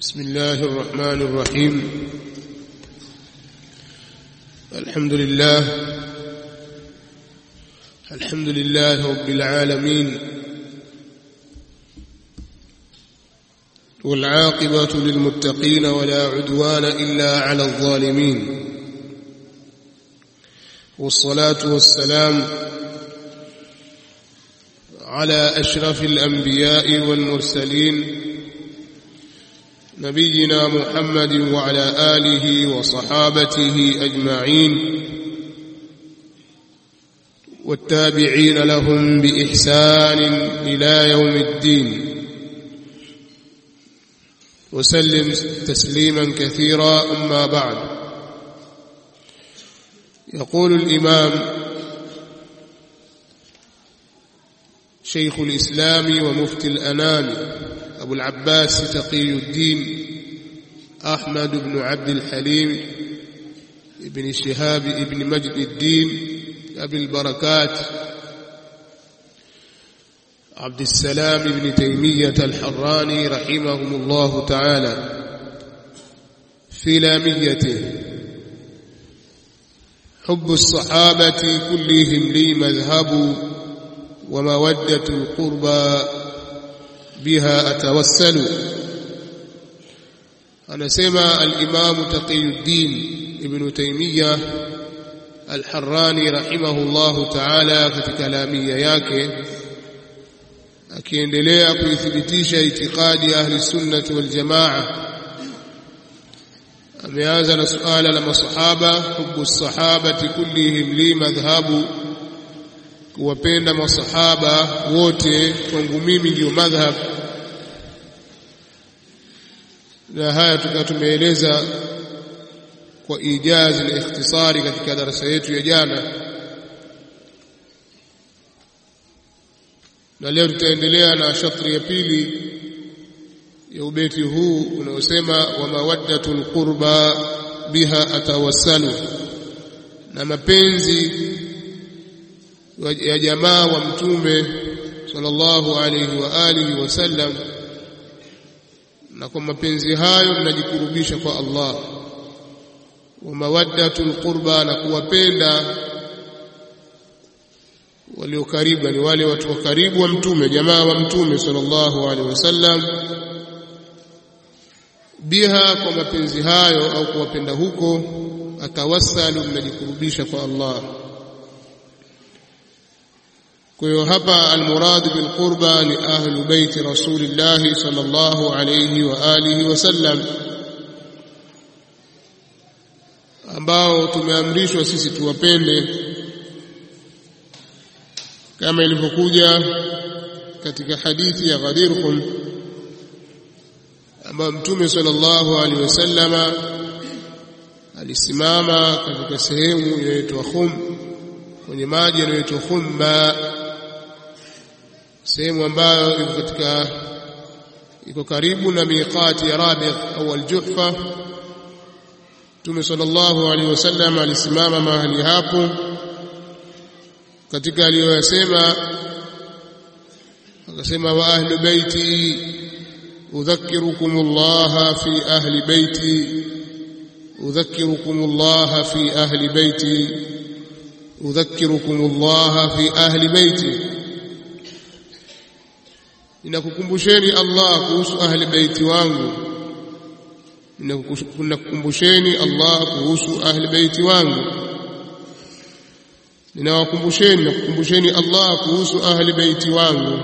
بسم الله الرحمن الرحيم. الحمد لله. الحمد لله رب العالمين. والعاقبة للمتقين ولا عدوان إلا على الظالمين. والصلاة والسلام على أشرف الأنبياء والمرسلين نبينا محمد وعلى آله وصحابته أجمعين والتابعين لهم بإحسان إلى يوم الدين. وسلم تسليما كثيرا أما بعد. يقول الإمام شيخ الإسلام ومفتي الأنام أبو العباس تقي الدين أحمد بن عبد الحليم ابن شهاب ابن مجد الدين أبي البركات عبد السلام بن تيمية الحراني رحمهم الله تعالى. في لاميته حب الصحابة كلهم لي مذهب ومودة القربى بها أتوسل. أنا سمع الإمام تقي الدين ابن تيمية الحراني رحمه الله تعالى في كلامي ياك لكن دليا كيثبتيش اعتقاد أهل السنة والجماعة؟ أبي هذا السؤال لما صحابة حب الصحابة كلهم لي مذهب kuwapenda masahaba wote kwangu mimi ndio madhhab. Na haya tukawa tumeeleza kwa ijazi na ikhtisari katika darasa yetu ya jana. Na leo tutaendelea na shatri ya pili ya ubeti huu unaosema wa mawaddatul qurba biha atawassalu na mapenzi ya jamaa wa mtume sallallahu alayhi wa alihi wasallam na kwa mapenzi hayo mnajikurubisha kwa Allah. Wa mawaddatul qurba na kuwapenda walio karibu ni wale watu wa karibu wa mtume jamaa wa mtume sallallahu alaihi wasallam biha kwa mapenzi hayo au kuwapenda huko atawassalu mnajikurubisha kwa Allah kwa hapa almurad bil qurba ni ahlu baiti rasulillah sallallahu alayhi wa alihi wasallam ambao tumeamrishwa sisi tuwapende. Kama ilivyokuja katika hadithi ya Ghadir Qum ambayo mtume sallallahu alaihi wasallama alisimama katika sehemu inayoitwa Khum kwenye maji yanayoitwa Khumma sehemu ambayo iko katika iko karibu na miqati ya Rabiq au al-Juhfa Mtume sallallahu alaihi wasallam alisimama mahali hapo katika aliyoyasema akasema wa ahli baiti udhakkirukum Allah fi ahli baiti udhakkirukum Allah fi ahli baiti udhakkirukum Allah fi ahli baiti ninakukumbusheni Allah kuhusu ahli baiti wangu. Ninakukumbusheni Allah kuhusu ahli baiti wangu. Ninawakumbusheni nakukumbusheni Allah kuhusu ahli baiti wangu.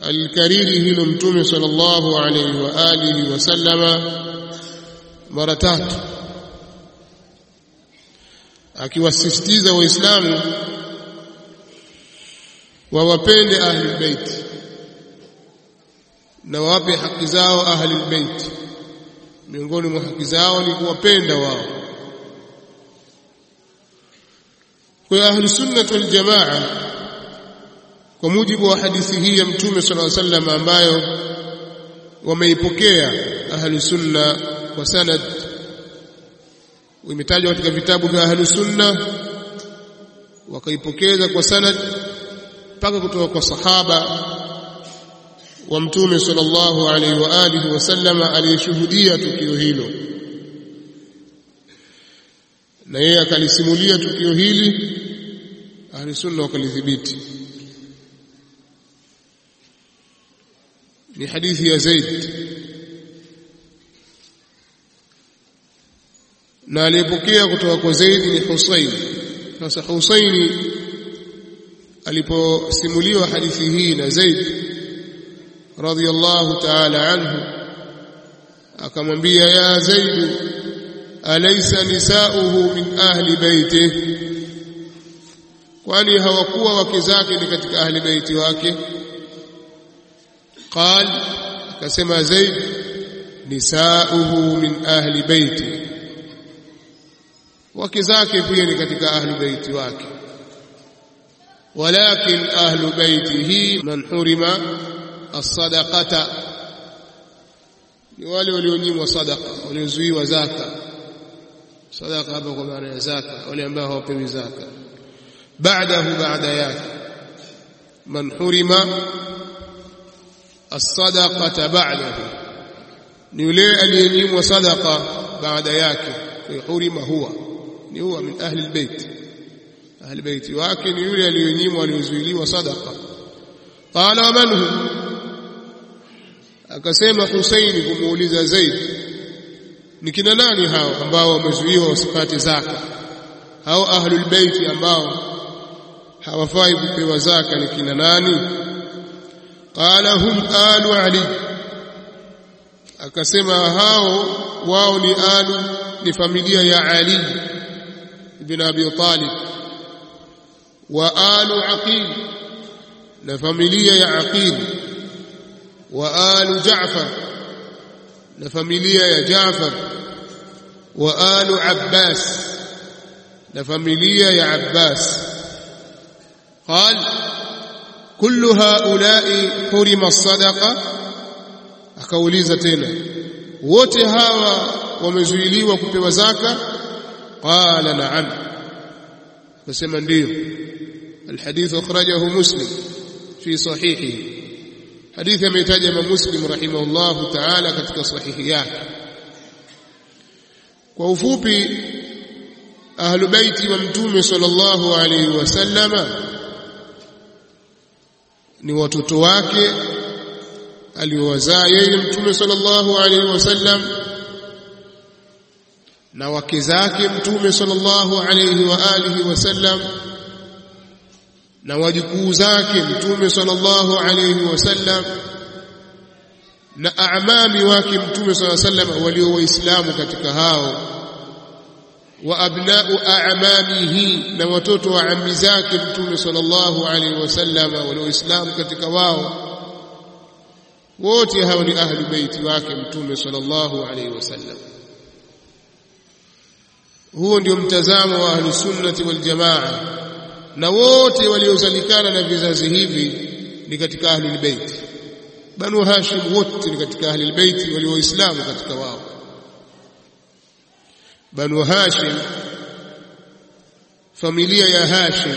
Alikariri hilo mtume sallallahu alayhi wa alihi wasallama mara tatu. Akiwasisitiza waislamu wawapende ahli bait na wawape haki zao ahli bait. Miongoni mwa haki zao ni kuwapenda wao. Kwa ahli sunnah wal jamaa kwa mujibu wa hadithi hii ya mtume sallallahu alaihi wasallam ambayo wameipokea ahli sunna kwa sanad imetajwa katika vitabu vya ahli sunna wakaipokeza kwa sanad mpaka kutoka kwa sahaba wa mtume sallallahu alaihi wa alihi wasallama aliyeshuhudia tukio hilo. Na yeye akalisimulia tukio hili ahli sunna wakalidhibiti ni hadithi ya Zaid. Na aliyepokea kutoka kwa Zaid ni Husaini sasa Husaini aliposimuliwa hadithi hii na Zaid radhiyallahu ta'ala anhu akamwambia ya Zaid alaysa nisauhu min ahli baitihi kwani hawakuwa wake zake ni katika ahli baiti wake? Qal akasema zaid nisauhu min ahli baiti wake zake pia ni katika ahli baiti wake. ولكن أهل بيته من حرم الصدقة. يوالي وليونيم وصدقة وليزوي وزاكة صدقة أبوك معنى زاكة وليمباه وقوي زاكة بعده بعد ياك من حرم الصدقة بعده. نولي أليونيم وصدقة بعد ياك في حرم هو. هو من أهل البيت. Ahli baiti wake ni yule aliyonyimwa aliyozuiliwa sadaqa. Qala wa man hum akasema Husaini kumuuliza Zaid ni kina nani hao ambao wamezuiwa wasipate zaka? Hao ahlul baiti ambao hawafai kupewa zaka ni kina nani? Qala hum alu ali. Akasema hao wao ni alu ni familia ya ali ibn abi talib وآل عقيل لفاميليا يا عقيل. وآل جعفر لفاميليا يا جعفر. وآل عباس لفاميليا يا عباس. قال كل هؤلاء حرم الصدقة. أكولي زتنا وتهاوى ومزويلي وكتب زاكا؟ قال نعم. فسمن ديو الحديث اخرجه مسلم في صحيحه حديث ametaja Imam Muslim rahimahullah ta'ala katika sahihi yake kwa ufupi ahlu baiti wa mtume sallallahu alayhi wasallama ni watoto wake aliowazaa yeye mtume sallallahu alaihi wasallam na wake zake mtume sallallahu alaihi wa alihi wasallam na wajukuu zake mtume sallallahu alaihi wasallam na amami wake mtume sallallahu alaihi wasallam walio waislamu katika hao wa abnau a'mamihi na watoto wa ammi zake mtume sallallahu alaihi wasallam walio waislamu katika wao wote hao ni ahli baiti wake mtume sallallahu alaihi wasallam huo ndio mtazamo wa ahli sunnati wal jamaa na wote waliozalikana na vizazi hivi ni katika ahlul bait. Banu hashim wote ni katika ahlul bait walioislamu katika wao. Banu hashim familia ya hashim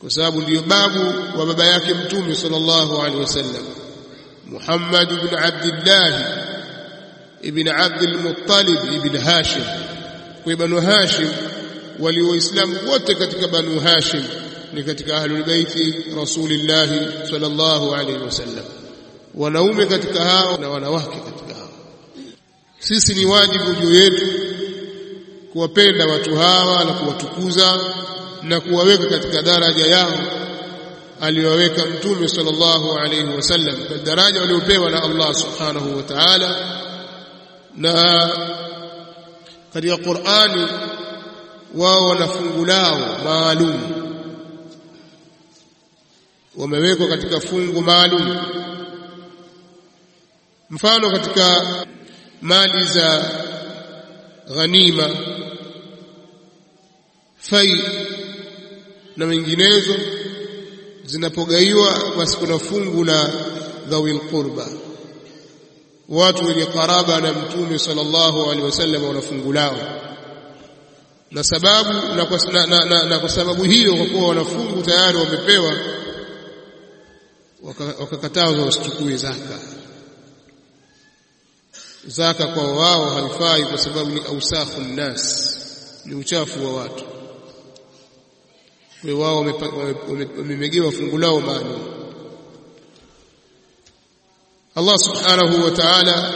kwa sababu ndio babu wa baba yake mtume sallallahu alaihi wasallam. Muhammad ibn abdillah ibn abd almuttalib ibn hashim. Kwa banu hashim walio waislamu wote katika banu hashim ni katika ahlul rasulillahi rasulillah sallallahu alaihi wasallam. Wanaume katika hao na wanawake katika hao. Sisi ni wajibu juu yetu kuwapenda watu hawa na kuwatukuza na kuwaweka katika daraja yao aliyoweka mtume sallallahu alaihi wasallam daraja waliopewa na Allah subhanahu wa ta'ala. Na katika Qur'ani wao wana fungu lao maalum. Wamewekwa katika fungu maalum. Mfano katika mali za ghanima fai na menginezo zinapogaiwa basi kuna fungu la dhawil qurba. Watu wenye karaba na mtume sallallahu alaihi wasallam wana fungu na sababu na kwa, na, na, na, na kwa sababu hiyo kwa kuwa wanafungu tayari wamepewa wakakatazwa wasichukue zaka. Zaka kwa wao haifai kwa sababu ni ausakhu nnas ni uchafu wa watu. Kwa wao wamemegewa fungu lao maalum Allah subhanahu wa ta'ala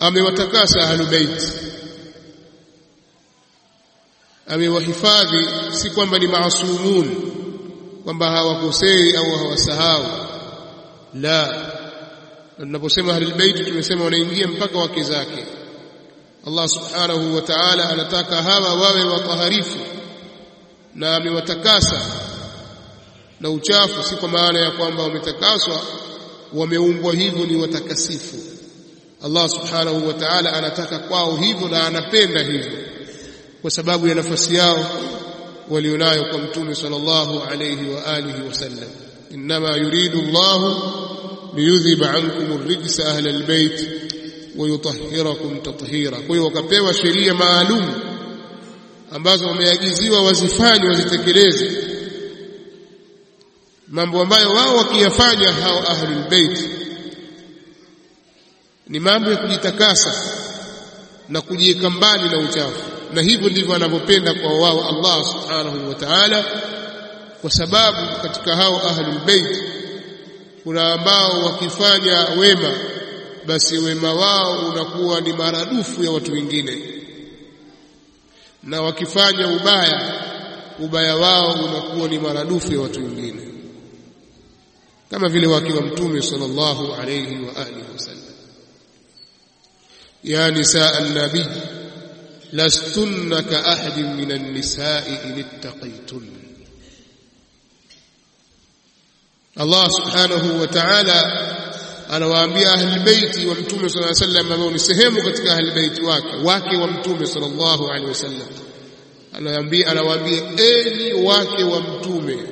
amewatakasa ahlul bait. Amewahifadhi si kwamba ni maasumun kwamba hawakosei au hawasahau. La tunaposema ahlulbeiti tumesema wanaingia mpaka wake zake. Allah subhanahu wa ta'ala anataka hawa wawe wataharifu na amewatakasa. Na uchafu si kwa maana ya kwamba wametakaswa wameumbwa hivyo ni watakasifu Allah subhanahu wa ta'ala anataka kwao hivyo na anapenda hivyo. Kwa sababu ya nafasi yao walionayo kwa mtume sallallahu alayhi wa alihi wasallam inma yuridu Allah liyudhiba ankum ar-rijsa ahla al-bayt wa yutahhirakum tathira. Kwa hiyo wakapewa sheria maalum ambazo wameagiziwa wazifanye wazitekeleze. Mambo ambayo wao wakiyafanya hao ahlul bait ni mambo ya kujitakasa na kujiweka mbali na uchafu. Na hivyo ndivyo anavyopenda kwa wao Allah subhanahu wa ta'ala kwa sababu katika hao ahlul bait kuna ambao wakifanya wema basi wema wao unakuwa ni maradufu ya watu wengine. Na wakifanya ubaya ubaya wao unakuwa ni maradufu ya watu wengine. Kama vile wake wa mtume sallallahu alayhi wa alihi wasallam يا نساء النبي لستن كأحد من النساء إن اتقيتن. الله سبحانه وتعالى أنا وأنبياء أهل البيت ومتوم صلى الله عليه وسلم أنا وأنبياء أهل البيت واك واك ومتوم صلى الله عليه وسلم. أنا وأنبياء أنا وأنبياء إني واك ومتوم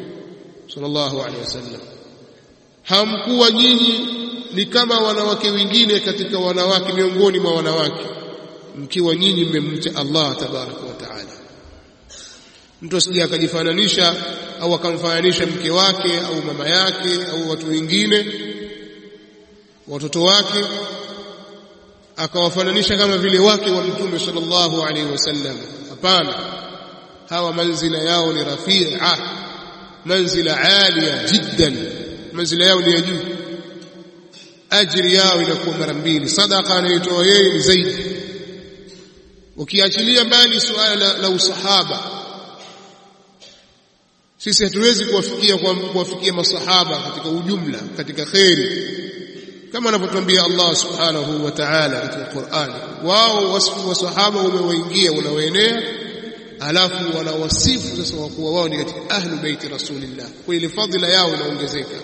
صلى الله عليه وسلم. هم قوى جيني ni kama wanawake wengine katika wanawake miongoni mwa wanawake. Mkiwa nyinyi mmemcha Allah tabaraka wa taala. Mtu asije akajifananisha au akamfananisha mke wake au mama yake au watu wengine watoto wake akawafananisha kama vile wake wa mtume sallallahu alaihi wasallam. Hapana. Hawa manzila yao ni rafia manzila alia jiddan. Manzila yao ni ya juu ajiri yao inakuwa mara mbili. Sadaka anayotoa yeye ni zaidi. Ukiachilia mbali suala la, la usahaba sisi hatuwezi kuwafikia kuwafikia masahaba katika ujumla katika kheri. Kama anavyotuambia Allah subhanahu wa ta'ala katika Qur'an wao wasifu wa sahaba umewaingia unawaenea alafu wanawasifu sasa wakuwa wao ni katika ahlu baiti rasulillah. Kwa ile fadhila yao inaongezeka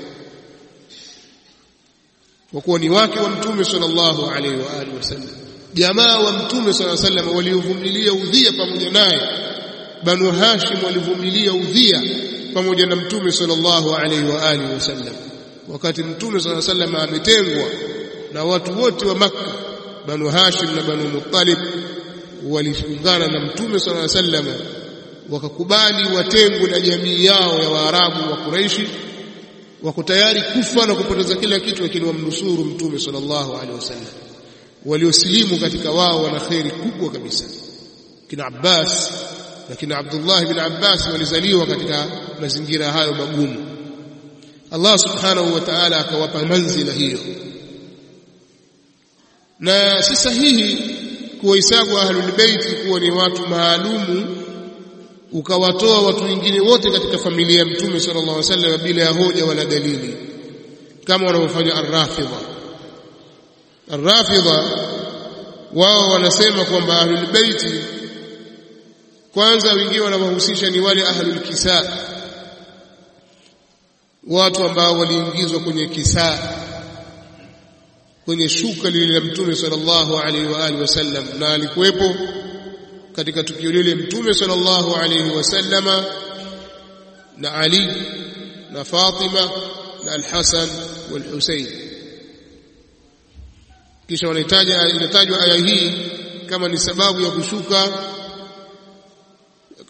kwa kuwa ni wake wa mtume sallallahu alaihi wa alihi wasallam. Jamaa wa mtume sallallahu alaihi wasallam waliovumilia udhia pamoja naye. Banu hashim walivumilia udhia pamoja na mtume sallallahu alaihi wa alihi wasallam. Wakati mtume sallallahu alaihi wasallam ametengwa na watu wote wa makka banu hashim na banu muttalib waliungana na mtume sallallahu alaihi wasallam wakakubali watengwe na jamii yao ya waarabu wa Quraishi wako tayari kufa na kupoteza kila kitu lakini wamnusuru mtume sallallahu alaihi wasallam. Waliosilimu katika wao wana kheri kubwa kabisa. Kina Abbas na kina Abdullah bin Abbas walizaliwa katika mazingira hayo magumu. Allah subhanahu wa ta'ala akawapa manzila hiyo. Na si sahihi kuwahesabu ahlul bait kuwa ni watu maalumu ukawatoa watu wengine wote katika familia ya mtume sallallahu alaihi wasallam bila ya hoja wala dalili kama wanavyofanya ar-rafidha. Ar-rafidha wao wanasema kwamba ahlul bait kwanza wengine wanawahusisha ni wale ahlul kisa watu ambao waliingizwa kwenye kisa kwenye shuka lile la mtume sallallahu alaihi wa alihi wasallam na alikuwepo katika tukio lile mtume sallallahu alayhi wasallama na Ali na Fatima na Al-Hasan wal-Husayn kisha wanahitaja inatajwa aya hii kama ni sababu ya kushuka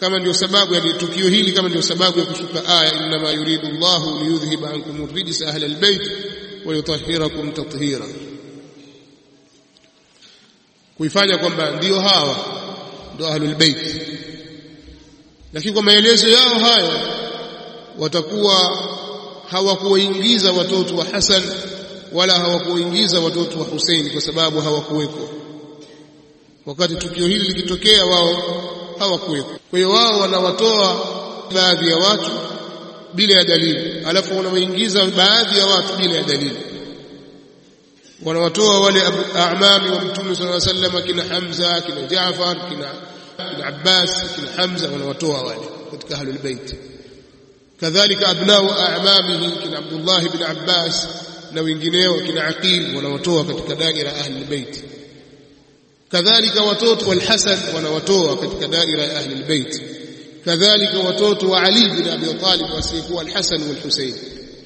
kama ndio sababu ya tukio hili kama ndio sababu ya kushuka aya inna ma yuridu Allahu liyudhhiba ankum ar-rijsa al-bayt wa yutahhirakum tathira. Kuifanya kwamba ndio hawa ndio ahlul bait lakini kwa maelezo yao hayo watakuwa hawakuwaingiza watoto wa Hasan wala hawakuwaingiza watoto wa Hussein kwa sababu hawakuweko wakati tukio hili likitokea wao hawakuweko kwa hiyo wao wanawatoa baadhi ya watu bila ya dalili. Alafu wanawaingiza baadhi ya watu bila ya dalili wanawatoa wale amami wa mtume sallallahu alaihi wasallam kina Hamza kina Jaafar kina kina Abbas kina Hamza wanawatoa wale katika ahlul bait kadhalika abnau a'mamihi kina Abdullah ibn Abbas na wengineo kina Aqil wanawatoa katika daira ahlul bait kadhalika watoto wal Hasan wanawatoa katika daira ya ahlul bait kadhalika watoto wa Ali bin Abi Talib wasiyekuwa al-Hasan wal Husayn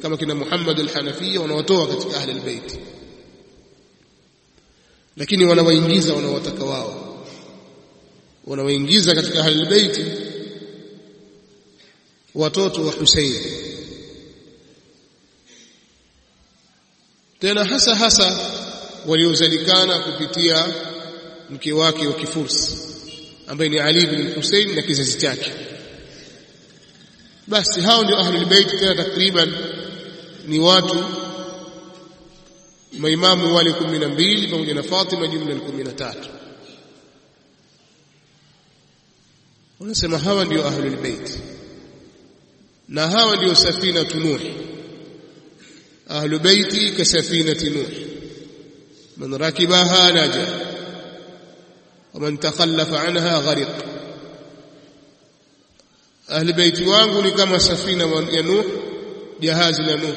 kama kina Muhammad al-Hanafiyya wanawatoa katika ahlul bait lakini wanawaingiza wanawataka wao. Wanawaingiza katika ahlul watoto wa Hussein tena hasa hasa waliozalikana kupitia mke wake wa kifursi ambaye ni Ali bin Hussein na kizazi chake. Basi hao ndio ahlul bait tena takriban ni watu maimamu wale 12 pamoja na Fatima jumla ya 13 wanasema hawa ndio ahlul bait na hawa ndio safina nuh ahlu baiti ka safinati nuh man rakibaha naja ومن تخلف عنها غرق ni kama safina ya nuh jahazi la nuh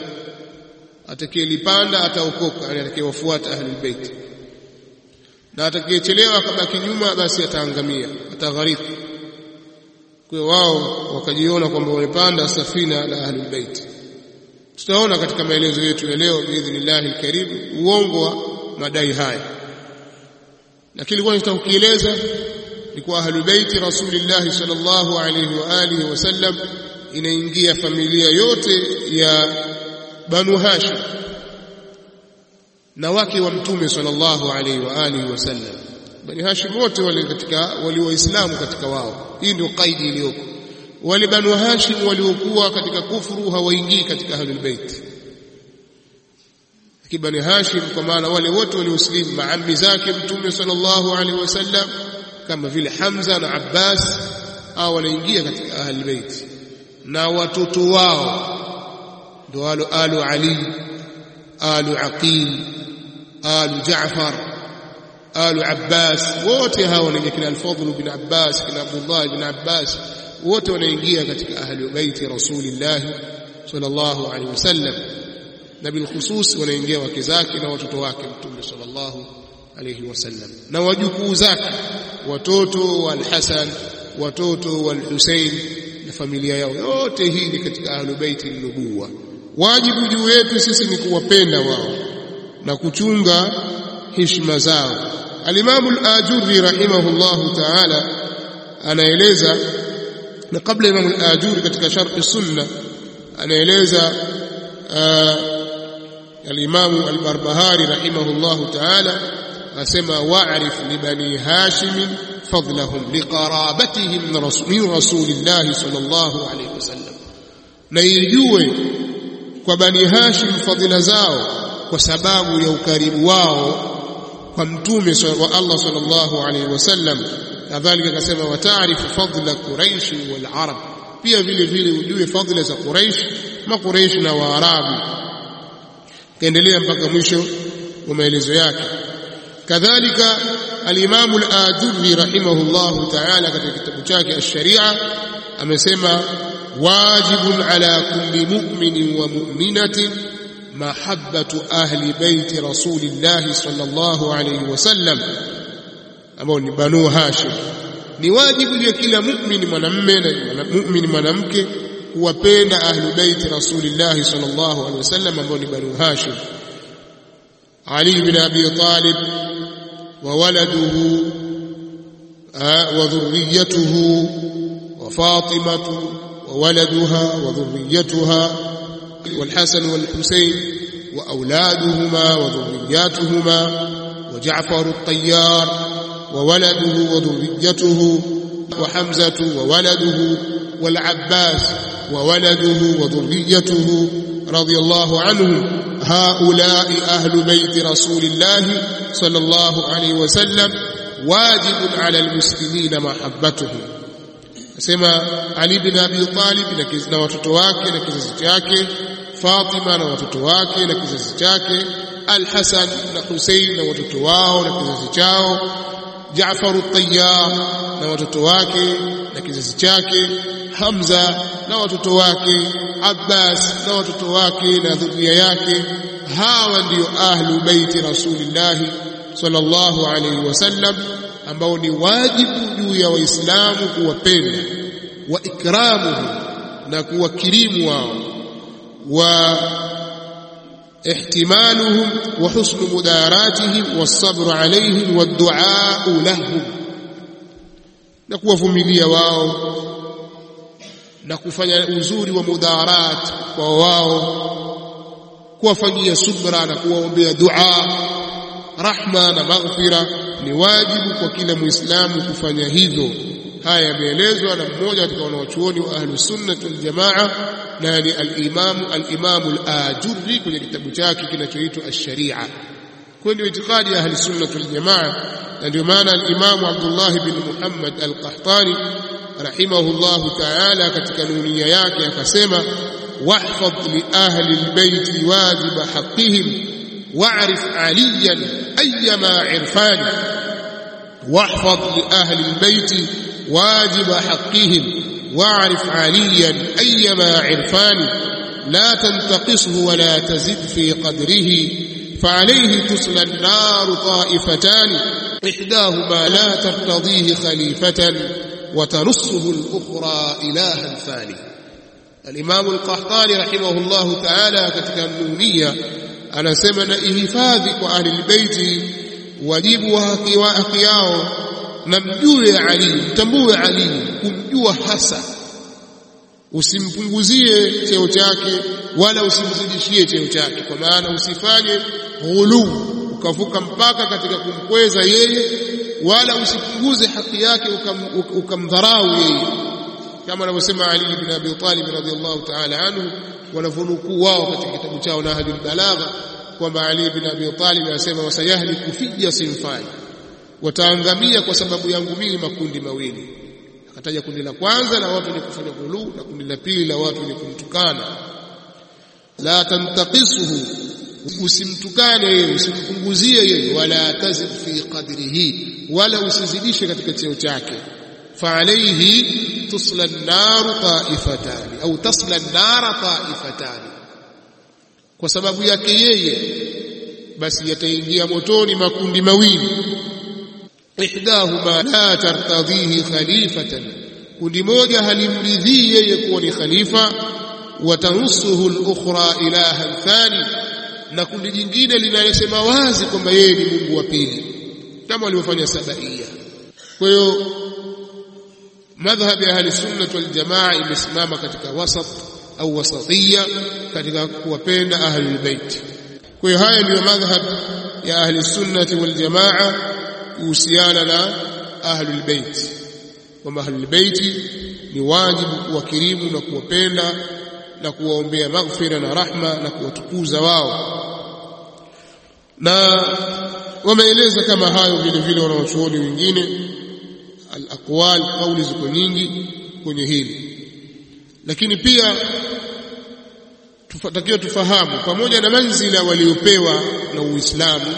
atakayelipanda ataokoka yani atakayewafuata bait. Na atakayechelewa akabaki nyuma basi ataangamia ataghariki kwa wao wakajiona kwamba wamepanda safina la ahli bait. Tutaona katika maelezo yetu ya leo biidhnillahi alkarim uongo wa madai haya. Lakini kwa nitakueleza ni kwa ahli bait rasulillah sallallahu alayhi wa alihi wasallam inaingia familia yote ya banu hashim na wake wa mtume sallallahu alaihi wa alihi wasallam bani hashim wote wali katika wali waislamu katika wao. Hii ndio kaidi iliyoko. Wale banu hashim waliokuwa katika kufuru hawaingii katika ahlul bait. Kibani hashim kwa maana wale wote walioslimu maami zake mtume sallallahu alaihi wasallam kama vile hamza na abbas hao wanaingia katika ahlul bait. Na watoto wao ndio alu alu ali alu aqil alu jaafar alu Abbas wote hawa wanaingia kina al-Fadl bin Abbas kina Abdullah bin Abbas wote wanaingia katika ahli baiti Rasulillah sallallahu alaihi wasallam na bil khusus wanaingia wake zake na watoto wake Mtume sallallahu alaihi wasallam na wajukuu zake watoto wal Hasan watoto wal Hussein na familia yao yote hii ni katika ahli baiti nubuwa wajibu juu yetu sisi ni kuwapenda wao na kuchunga heshima zao. Alimamu Al-Ajurri rahimahullahu ta'ala anaeleza na kabla imamu Al-Ajurri katika Sharh Sunna anaeleza alimamu Al-Barbahari rahimahullahu ta'ala asema wa'rif li bani Hashim fadlahum liqarabatihim min rasulillahi sallallahu alayhi wasallam na ijue kwa bani Hashim fadhila zao kwa sababu ya ukaribu wao kwa mtume wa Allah sallallahu alaihi wasallam. Kadhalika akasema wataarifu fadla quraish wal arab. Pia vile vile ujue fadhila za quraish Maquraish na waarabu. Kaendelea mpaka mwisho wa maelezo yake. Kadhalika alimamu al-Ajurri rahimahullahu ta'ala katika kitabu chake ash-Sharia amesema واجب على كل مؤمن ومؤمنة محبة أهل بيت رسول الله صلى الله عليه وسلم ambao ni banu hashim ni wajibu ya kila muumini mwanamume na muumini mwanamke kuwapenda ahli bait rasulillah sallallahu alaihi wasallam ambao ni banu hashim ali ibn abi talib wa waladuhu wa dhurriyyatuhu wa fatimatu وولدها وذريتها والحسن والحسين وأولادهما وذرياتهما وجعفر الطيار وولده وذريته وحمزة وولده والعباس وولده وذريته رضي الله عنهم هؤلاء أهل بيت رسول الله صلى الله عليه وسلم واجب على المسلمين محبتهم. Asema Ali bin Abi Talib na watoto wake na kizazi chake Fatima na watoto wake na kizazi chake Al-Hasan na Hussein na watoto wao na kizazi chao Jaafar at-Tayyar na watoto wake na kizazi chake Hamza na watoto wake Abbas na watoto wake na dhuria yake hawa ndio ahlu baiti Rasulillahi sallallahu alayhi wasallam ambao ni wajibu juu ya waislamu kuwapenda wa ikramuhum na kuwakirimu wao wa ihtimaluhum wa husnu mudaratihim alayhim wa du'a lahum na kuwavumilia wao na kufanya uzuri wa mudarat kwa wao kuwafanyia subra na kuwaombea dua rahma na maghfira ni wajibu kwa kila muislamu kufanya hivyo. Haya yameelezwa na mmoja katika wanawachuoni wa ahlu sunnati waljamaa na ni alimamu alimamu al-imam al-ajurri kwenye kitabu chake kinachoitwa ash-sharia. Kwa ndio itikadi ya ahlus sunnati waljamaa na ndio maana alimamu Abdullah bin Muhammad al-Qahtani rahimahullah ta'ala katika nunia yake akasema wahfadh li ahli al-bayt wajiba haqqihim wa'rif aliyan ayyama irfani واحفظ لأهل البيت واجب حقهم. واعرف عليا أيما عرفان. لا تنتقصه ولا تزد في قدره. فعليه تصلى النار طائفتان. إحداهما لا ترتضيه خليفة. وتنصه الأخرى إلها ثاني. الإمام القحطاني رحمه الله تعالى كتك anasema na ihifadhi kwa ahlilbeiti wajibu wa haki, wa haki yao na mjue Ali, mtambue Ali, kumjua hasa, usimpunguzie cheo chake wala usimzidishie cheo chake, kwa maana usifanye ghuluu ukavuka mpaka katika kumkweza yeye, wala usipunguze haki yake ukamdharau yeye kama anavyosema Ali ibn Abi Talib radhiyallahu ta'ala anhu wanavyonukuu wao katika kitabu chao na Nahjul Balagha kwamba Ali ibn Abi Talib anasema wasayahli kufija sinfani, wataangamia kwa sababu yangu mimi makundi mawili. Akataja kundi la kwanza la watu wenye kufanya ghuluu na kundi la pili la watu wenye kumtukana. La tantaqisuhu, usimtukane yeye, usimpunguzie yeye, wala tazid fi qadrihi, wala usizidishe katika cheo chake. fa alayhi تصلى النار طائفتان أو تصلى النار طائفتان kwa sababu yake yeye basi yataingia motoni makundi mawili ihdahuma la tartadhihi khalifatan kundi moja halimridhii yeye kuwa ni khalifa watansuhu al-ukhra ilahan thani na kundi jingine linalosema wazi kwamba yeye ni Mungu wa pili kama walivyofanya Sabaia kwa hiyo madhhabi ya ahli sunnah wal jamaa imesimama katika wasat au wasatiyya katika kuwapenda ahlul bait. Kwa hiyo haya ndiyo madhhab ya ahli sunnati wal jamaa kuhusiana na ahlul bait. Kwamba ahlul bait ni wajibu kuwakirimu na kuwapenda na kuwaombea maghfira na rahma na kuwatukuza wao. Na wameeleza kama hayo vile vile wanawachuoni wengine al-aqwal kauli ziko nyingi kwenye hili. Lakini pia tutakiwa tufahamu pamoja na manzila waliopewa na Uislamu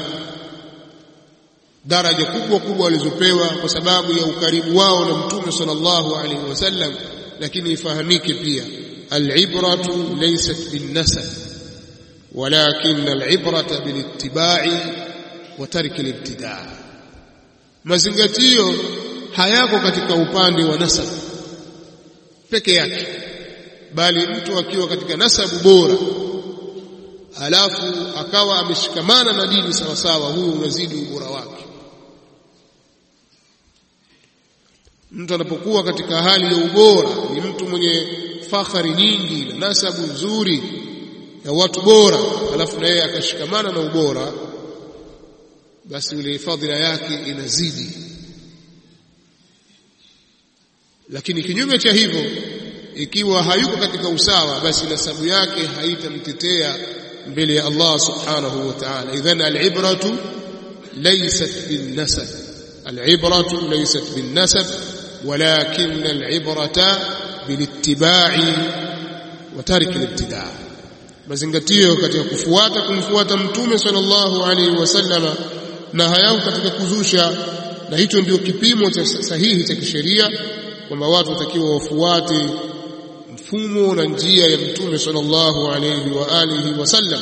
daraja kubwa kubwa walizopewa kwa sababu ya ukaribu wao na Mtume sallallahu alaihi wasallam lakini ifahamike pia al-ibratu laysat bin-nasab walakin al-ibrata bil-ittiba'i wa tarki al-ibtida' mazingatio hayako katika upande wa nasabu peke yake bali mtu akiwa katika nasabu bora alafu akawa ameshikamana na dini sawa sawa huyo unazidi ubora wake. Mtu anapokuwa katika hali ya ubora ni mtu mwenye fakhari nyingi na nasabu nzuri ya watu bora alafu na yeye akashikamana na ubora basi ile fadhila yake inazidi lakini kinyume cha hivyo ikiwa hayuko katika usawa basi nasabu yake haitamtetea mbele ya Allah subhanahu wa ta'ala idhan al-ibratu laysat bin-nasab al-ibratu laysat bin-nasab walakin al-ibrata bil-ittiba'i wa tarki al-ibtida' mazingatio katika kufuata kumfuata mtume sallallahu alaihi wasallama na hayao katika kuzusha na hicho ndio kipimo cha sahihi cha kisheria kwamba watu watakiwa wafuate mfumo na njia ya mtume sallallahu alayhi wa alihi wasallam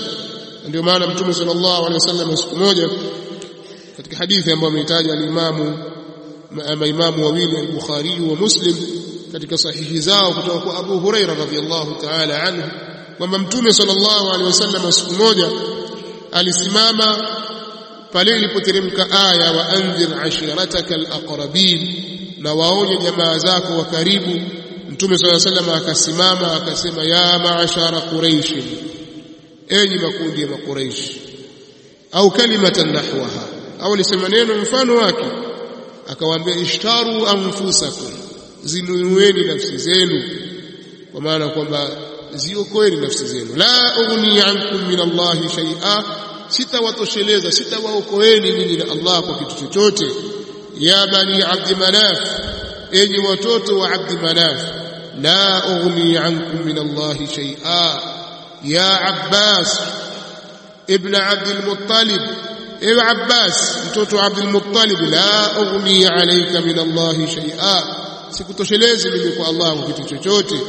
ndio maana mtume sallallahu alayhi wasallam siku moja katika hadithi ambayo ameitaja al-Imamu maimamu wawili al-Bukhari wa Muslim katika sahihi zao kutoka kwa Abu Huraira radhiyallahu ta'ala anhu kwamba mtume sallallahu alayhi wasallam siku moja alisimama pale ilipoteremka aya wa anzir ashiratakal al-aqrabin na waonye jamaa zako wa karibu. Mtume aa salama akasimama akasema ya maashara quraish enyi makundi ya makuraish au kalimatan nahwaha? Au lisema neno mfano wake. Akawaambia ishtaru anfusakum zinunueni nafsi zenu kwa maana kwamba ziokoeni nafsi zenu. La ughni ankum min Allahi shay'a sitawatosheleza sitawaokoeni ninyi na Allah kwa kitu chochote يا بني عبد مناف اي وتوت وعبد مناف لا أغني عنكم من الله شيئا. يا عباس ابن عبد المطلب اي عباس؟ توت عبد المطلب لا أغني عليك من الله شيئا. سكتوشيليزي بيكو الله كتوشيتوتي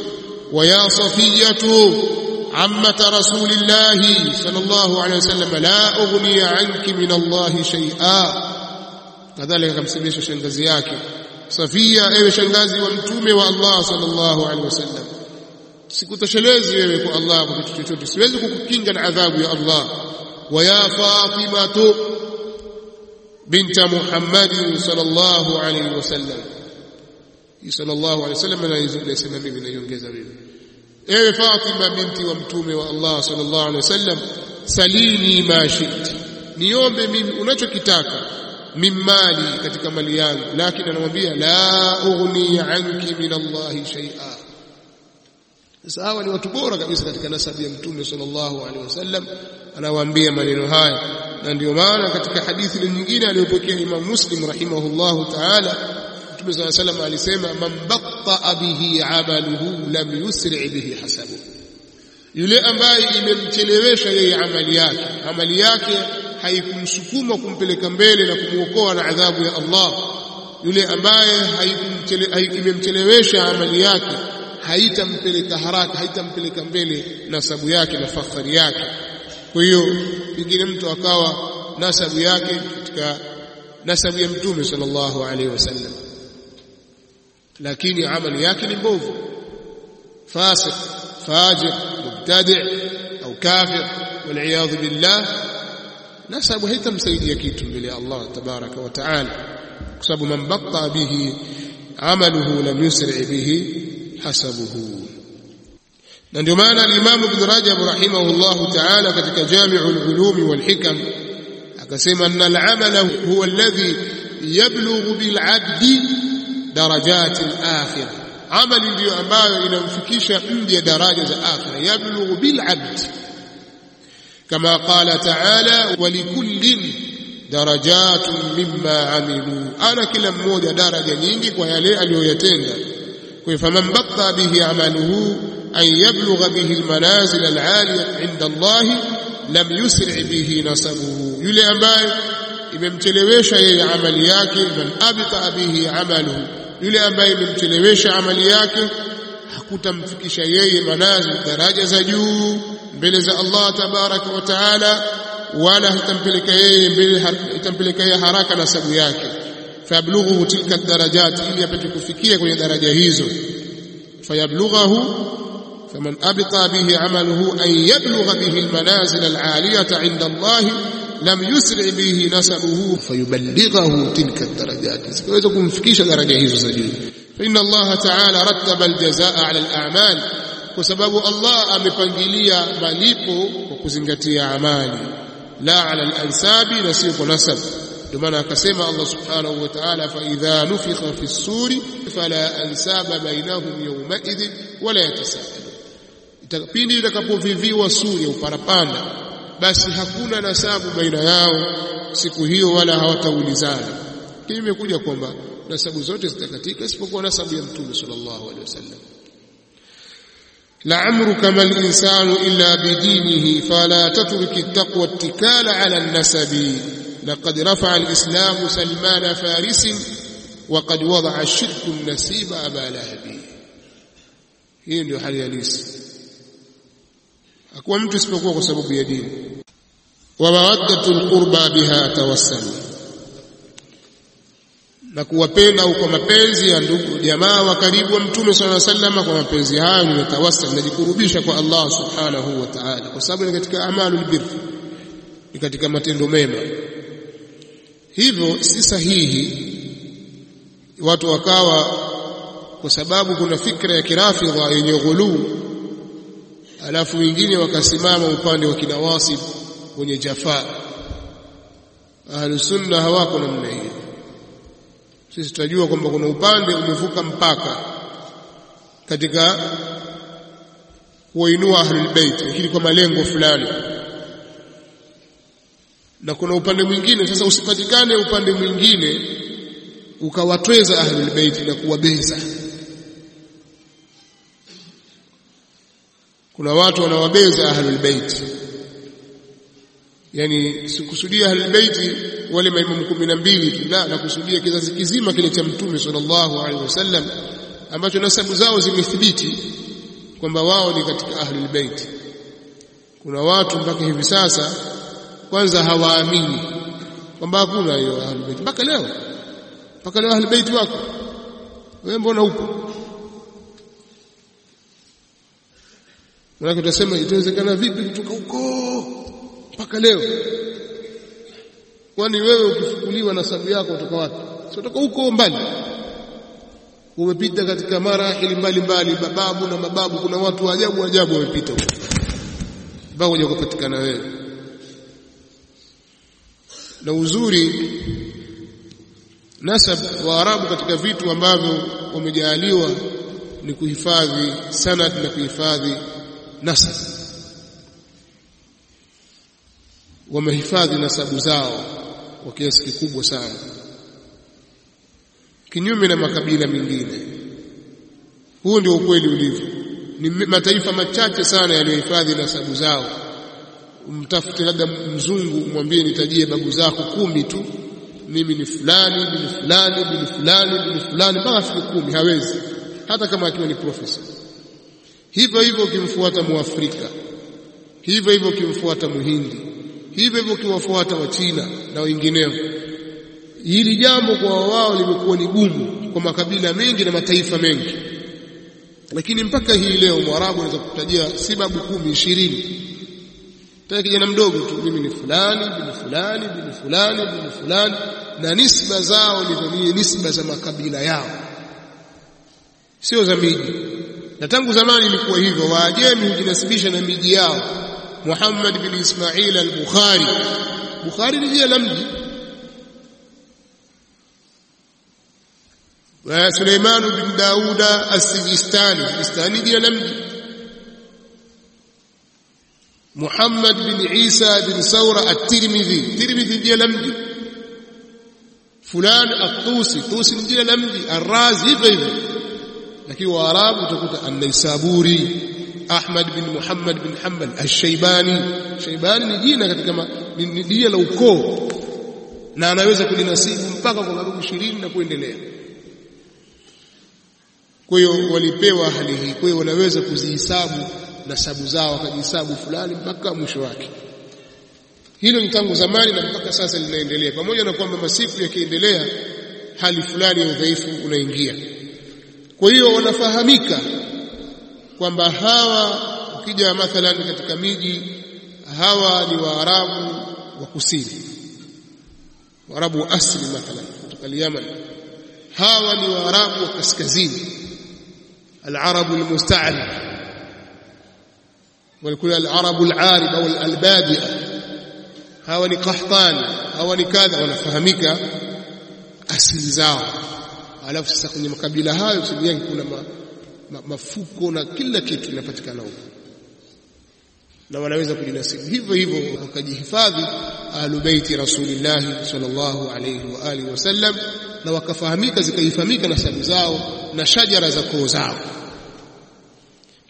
ويا صفية عمة رسول الله صلى الله عليه وسلم لا أغني عنك من الله شيئا. Kadhalika akamsemesha shangazi yake Safia ewe shangazi wa mtume wa Allah sallallahu alaihi wasallam sikutoshelezi wewe kwa Allah kwa kitu chochote siwezi kukukinga na adhabu ya Allah wa ya Fatima tu binta Muhammad sallallahu alaihi wasallam sallallahu alaihi wasallam anasema mimi naiongeza mimi ewe Fatima binti wa mtume wa Allah sallallahu alaihi wasallam salini ma shiti niombe mimi unachokitaka mimali katika mali yangu. Lakini anamwambia la ughni anki min Allah shay'a. Sasa hawa ni watu bora kabisa katika nasabi ya mtume sallallahu alaihi wasallam. Anawaambia maneno haya. Na ndio maana katika hadithi nyingine aliyopokea Imam Muslim rahimahullahu ta'ala mtume sallallahu alaihi wasallam alisema man batta bihi amaluhu lam yusri bihi hasabuhu yule ambaye imemchelewesha yeye amali yake amali yake haikumsukuma kumpeleka mbele na kumwokoa na adhabu ya Allah. Yule ambaye imemchelewesha amali yake haitampeleka haraka, haitampeleka mbele nasabu yake na fakhari yake. Kwa hiyo pengine mtu akawa nasabu yake katika nasabu ya Mtume sallallahu alaihi wasallam, lakini amali yake ni mbovu, fasik, fajir, mubtadi' au kafir, waliyadhu billah بالله nasabu haitamsaidia kitu mbele ya Allah tabaraka wa taala kwa sababu man batta bihi amaluhu lam yusri bihi hasabuhu na ndio maana al-Imam Ibn Rajab rahimahullah taala katika Jami'ul Ulum wal Hikam akasema anna al-amala huwa alladhi yablughu bil 'abdi darajat al-akhirah amali ndio ambayo inamfikisha mja daraja za akhirah yablughu bil 'abdi كما قال تعالى ولكل درجات مما عملوا. أنا كل مود درجه نيجي كو يلي اليو يتند فمن بقى به عمله ان يبلغ به المنازل العاليه عند الله لم يسرع به نسبه يلي امباي imemcheleweshwa yeye amali yake man abita bihi amaluhu. Yule ambaye imemchelewesha amali yake hakutamfikisha yeye manazi daraja za juu. mbele za Allah tabaraka wa taala wala hatampeleka yeye mbele hatampeleka yeye haraka na sabu yake fayablughu tilka darajat ili apate kufikia kwenye daraja hizo fayablughahu فمن أبقى به عمله أن يبلغ به المنازل العالية عند الله لم يسرع به نسبه فيبلغه تلك الدرجات سيكون فكيش درجة هي فإن الله تعالى رتب الجزاء على الأعمال kwa sababu Allah amepangilia malipo kwa kuzingatia amali la ala al-ansabi na sio kwa nasab. Ndio maana akasema Allah subhanahu wa ta'ala fa idha nufikha fi suri fala ansaba bainahum yawmaidhin wala yatasaa'alun pindi itakapoviviwa suri ya uparapanda basi hakuna nasabu baina yao siku hiyo wala hawataulizana. Hii imekuja kwamba nasabu zote zitakatika isipokuwa nasabu ya mtume sallallahu alaihi wasallam. لعمرك ما الإنسان إلا بدينه فلا تترك التقوى اتكال على النسب. لقد رفع الإسلام سلمان فارس وقد وضع الشرك النسيب أبا لهب. hii ndio hali halisi hakuwa mtu isipokuwa wa mawaddatu alqurba biha tawassal na kuwapenda kwa mapenzi ya ndugu jamaa wa karibu wa mtume swalla sallam kwa mapenzi hayo nimetawassal najikurubisha kwa Allah subhanahu wa ta'ala. Kwa sababu ni katika amalul birr ni katika matendo mema. Hivyo si sahihi watu wakawa kwa sababu kuna fikra ya kirafidha yenye ghuluu alafu wengine wakasimama upande wa kinawasib wenye jafaa. Ahlusunna hawako namna hiyo sisi tutajua kwamba kuna upande umevuka mpaka katika kuwainua ahlul lakini kwa malengo fulani. Na kuna upande mwingine sasa usipatikane upande mwingine ukawatweza ahlul bait na kuwabeza. Kuna watu wanawabeza ahlul bait yani sikusudia ahlulbeiti wale maimamu 12 tu. La nakusudia kizazi kizima kile cha mtume sallallahu alaihi wasallam ambacho nasabu zao zimethibiti kwamba wao ni katika ahlulbeiti kuna watu mpaka hivi sasa kwanza hawaamini kwamba hakuna hiyo ahlulbeiti mpaka leo. Mpaka leo ahlulbeiti wako. Wewe mbona upo? Manake utasema itawezekana vipi kutoka huko mpaka leo? Kwani wewe ukifukuliwa na sababu yako kutoka wapi? Sitoka huko mbali. Umepita katika marahili mbalimbali, bababu na mababu, kuna watu wa ajabu ajabu wamepita huko. Mpaka kuja kupatikana wewe. Na uzuri nasab wa Arabu katika vitu ambavyo wamejaaliwa ni kuhifadhi sanad na kuhifadhi nasab wamehifadhi nasabu zao kwa kiasi kikubwa sana. Kinyume na makabila mengine. Huu ndio ukweli ulivyo. Ni mataifa machache sana yaliyohifadhi nasabu zao. Mtafute labda mzungu mwambie nitajie babu zako kumi tu. Mimi ni fulani bin fulani bin fulani bin fulani mpaka afike kumi. Hawezi. Hata kama akiwa ni profesa. Hivyo hivyo ukimfuata muafrika hivyo hivyo ukimfuata muhindi hivyo hivyo ukiwafuata Wachina na wengineo. Hili jambo kwa wao limekuwa ni gumu kwa makabila mengi na mataifa mengi. Lakini mpaka hii leo mwarabu anaweza kutajia si babu kumi ishirini. Tena kijana mdogo tu mimi ni fulani bin fulani bin fulani bin fulani na nisba zao ni nisba za makabila yao. Sio za miji. Na tangu zamani ilikuwa hivyo waajemi hujinasibisha na miji yao Muhammad bin Ismail al-Bukhari Bukhari ni jina la mji wa Suleiman bin Dauda as-Sijistani Sijistani jina la mji Muhammad bin Isa bin Saura at-Tirmidhi Tirmidhi jina la mji fulani at-Tusi Tusi ni jina la Ahmad bin Muhammad bin Hanbal Ash-Shaybani Shaybani ni jina katika ni jina la ukoo. Na anaweza kulinasibu mpaka kwa karibu 20 na kuendelea. Kwa hiyo walipewa hali hii. Kwa hiyo wanaweza kuzihisabu nasabu zao wakajihisabu fulani mpaka mwisho wake. Hilo ni tangu zamani na mpaka sasa linaendelea. Pamoja na kwamba masiku yakiendelea hali fulani ya udhaifu unaingia. Kwa hiyo wanafahamika kwamba hawa ukija mathalan katika miji hawa ni waarabu wa kusini waarabu wa asili mathalan kutoka Yemen hawa ni waarabu wa kaskazini alarabu almusta'rib walikuwa alarabu alarib au albadia hawa ni qahtani hawa ni kadha wanafahamika asili zao alafu sasa kwenye makabila hayo yake kuna ma, mafuko na kila kitu kinapatikana huko. Na wanaweza kujinasibu. Hivyo hivyo wakajihifadhi ahlu baiti rasulillah sallallahu alayhi wa wasallam na wakafahamika zikahifahamika nasabu zao na shajara za koo zao.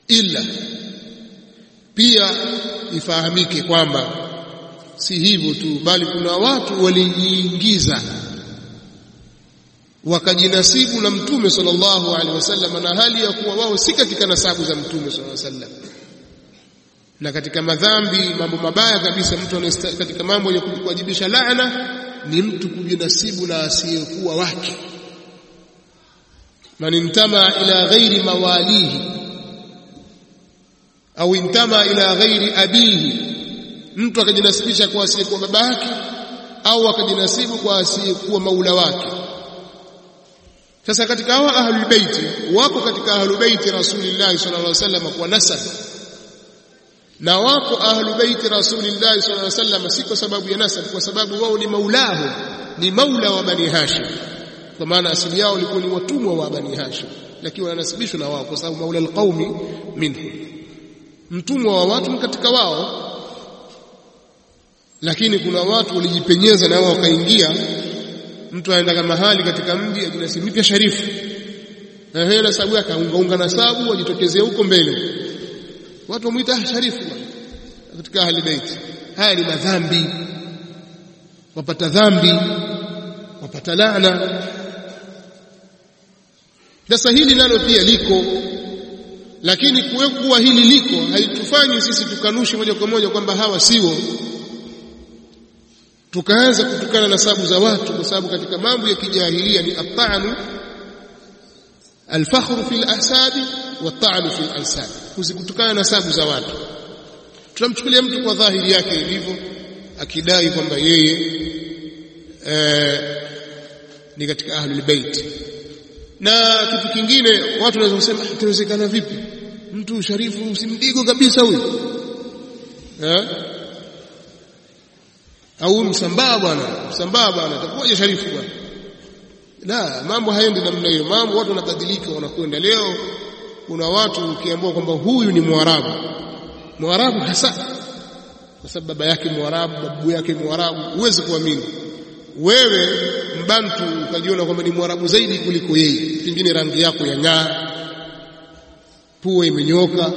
Ila pia ifahamike kwamba si hivyo tu bali kuna watu walijiingiza wakajinasibu na mtume sallallahu alaihi wasallam na hali ya kuwa wao si katika nasabu za mtume sallallahu alaihi wasallam. Na katika madhambi mambo mabaya kabisa mtu katika mambo ya kuwajibisha laana ni mtu kujinasibu na asiyekuwa wake. Man intama ila ghairi mawalihi au intama ila ghairi abihi mtu akajinasibisha kwa asiyekuwa baba yake au akajinasibu kwa asiyekuwa maula wake sasa katika hawa ahlul baiti wako katika ahlul baiti rasulillah sallallahu alaihi wasallam kwa nasab. Na wako ahlul baiti rasulillah sallallahu alaihi wasallam si kwa sababu ya nasab kwa sababu wao ni maulahu ni maula wa bani hashim. Kwa maana asili yao ilikuwa ni watumwa wa bani hashim lakini wananasibishwa na wao kwa sababu maula alqaumi minhu. Mtumwa wa watu katika wao lakini kuna watu walijipenyeza na wao wakaingia mtu aenda mahali katika mji ajinasi mipya sharifu ehe nasabu yake aungaunga nasabu ajitokezea huko mbele. Watu wamuita sharifu katika ahli bait. Haya ni madhambi. Wapata dhambi. Wapata laana. Sasa hili nalo pia liko. Lakini kuwekuwa hili liko haitufanyi sisi tukanushe moja kwa moja kwamba hawa siwo tukaanza kutukana na nasabu za watu kwa sababu katika mambo ya kijahilia ni at'anu alfakhru fil ahsabi wat'anu fil ansab kuzikutukana nasabu za watu. Tunamchukulia mtu kwa dhahiri yake ilivyo akidai kwamba yeye ee, ni katika ahlul bait. Na kitu kingine watu wanaweza kusema itawezekana vipi? Mtu sharifu usimdigo kabisa huyo eh au msambaa bwana msambaa bwana atakuwaje sharifu bwana? La mambo haendi namna hiyo. Mambo watu wanabadilika wanakwenda. Leo kuna watu ukiambiwa kwamba huyu ni mwarabu. Mwarabu hasa kwa sababu baba yake mwarabu babu yake mwarabu huwezi kuamini. Wewe mbantu ukajiona kwamba ni mwarabu zaidi kuliko yeye. Pengine rangi yako ya ng'aa pua imenyoka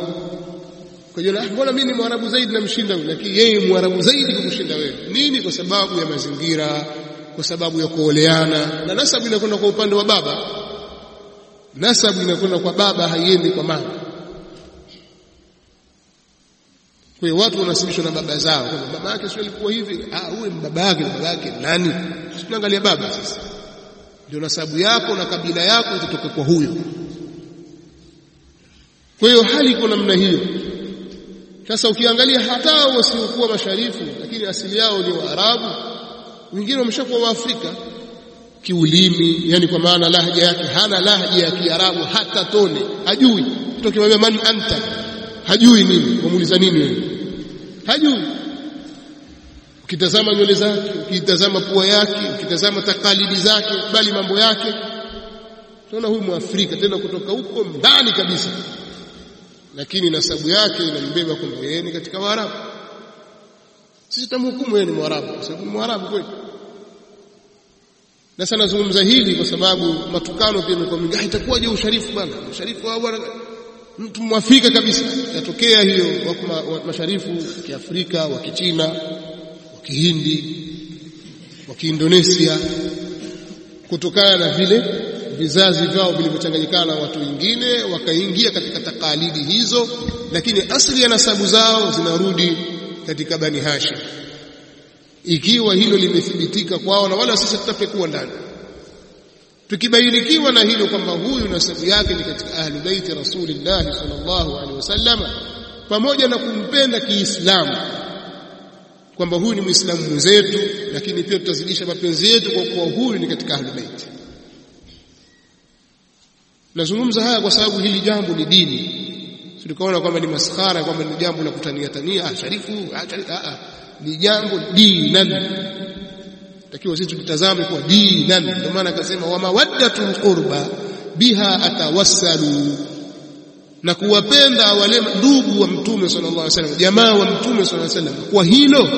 ukajiona ah mbona mimi ni mwarabu zaidi namshinda huyu lakini yeye mwarabu zaidi kukushinda wewe. Nini? Kwa sababu ya mazingira kwa sababu ya kuoleana. Na nasabu inakwenda kwa upande wa baba. Nasabu inakwenda kwa baba haiendi kwa mama. Kwa hiyo watu wanasibishwa na baba zao. Kwamba baba yake sio alikuwa hivi. Ah huyu baba yake baba yake nani? Tunaangalia baba sasa. Ndio nasabu yako na kabila yako itatoka kwa huyo. Kwa hiyo hali iko namna hiyo sasa ukiangalia hata wasiokuwa masharifu lakini asili yao ni waarabu wengine wameshakuwa waafrika. Kiulimi yani kwa maana lahja yake hana lahja ya kiarabu hata tone. Hajui. Tukimwambia man anta? Hajui nini. Wamuuliza nini wewe? Hajui. Ukitazama nywele zake ukitazama pua yake ukitazama takalidi zake bali mambo yake. Tunaona huyu mwafrika tena kutoka huko ndani kabisa lakini nasabu yake inambeba kwamba yeye ni katika waarabu. Sisi tamhukumu yeye ni mwarabu kwa sababu ni mwarabu kweli. Na sana nazungumza hili kwa sababu matukano pia yamekuwa mingi itakuwaje usharifu bwana? Usharifu wa bwana mtu mwafika kabisa. Yatokea hiyo wa masharifu wa kiafrika wa kichina wa kihindi wa kiindonesia kutokana na vile vizazi vyao vilivyochanganyikana na watu wengine wakaingia katika takalidi hizo lakini asili ya nasabu zao zinarudi katika bani hashim. Ikiwa hilo limethibitika kwao na wala sisi tutapekua ndani. Tukibainikiwa na hilo kwamba huyu nasabu yake ni katika ahli baiti rasulillah sallallahu alaihi wasallam pamoja na kumpenda kiislamu kwamba huyu ni muislamu mwenzetu lakini pia tutazidisha mapenzi yetu kwa kuwa huyu ni katika ahli baiti nazungumza haya kwa sababu hili jambo ni dini. Tulikaona kwamba ni maskhara kwamba ni jambo la kutania tania. Ah sharifu ah, ah, ah. ni jambo dinan. Takiwa sisi tutazame kwa dinan. Ndio maana akasema wa mawaddatul qurba biha atawassalu. Na kuwapenda wale ndugu wa mtume sallallahu alaihi wasallam jamaa wa mtume sallallahu alaihi wasallam. Kwa hilo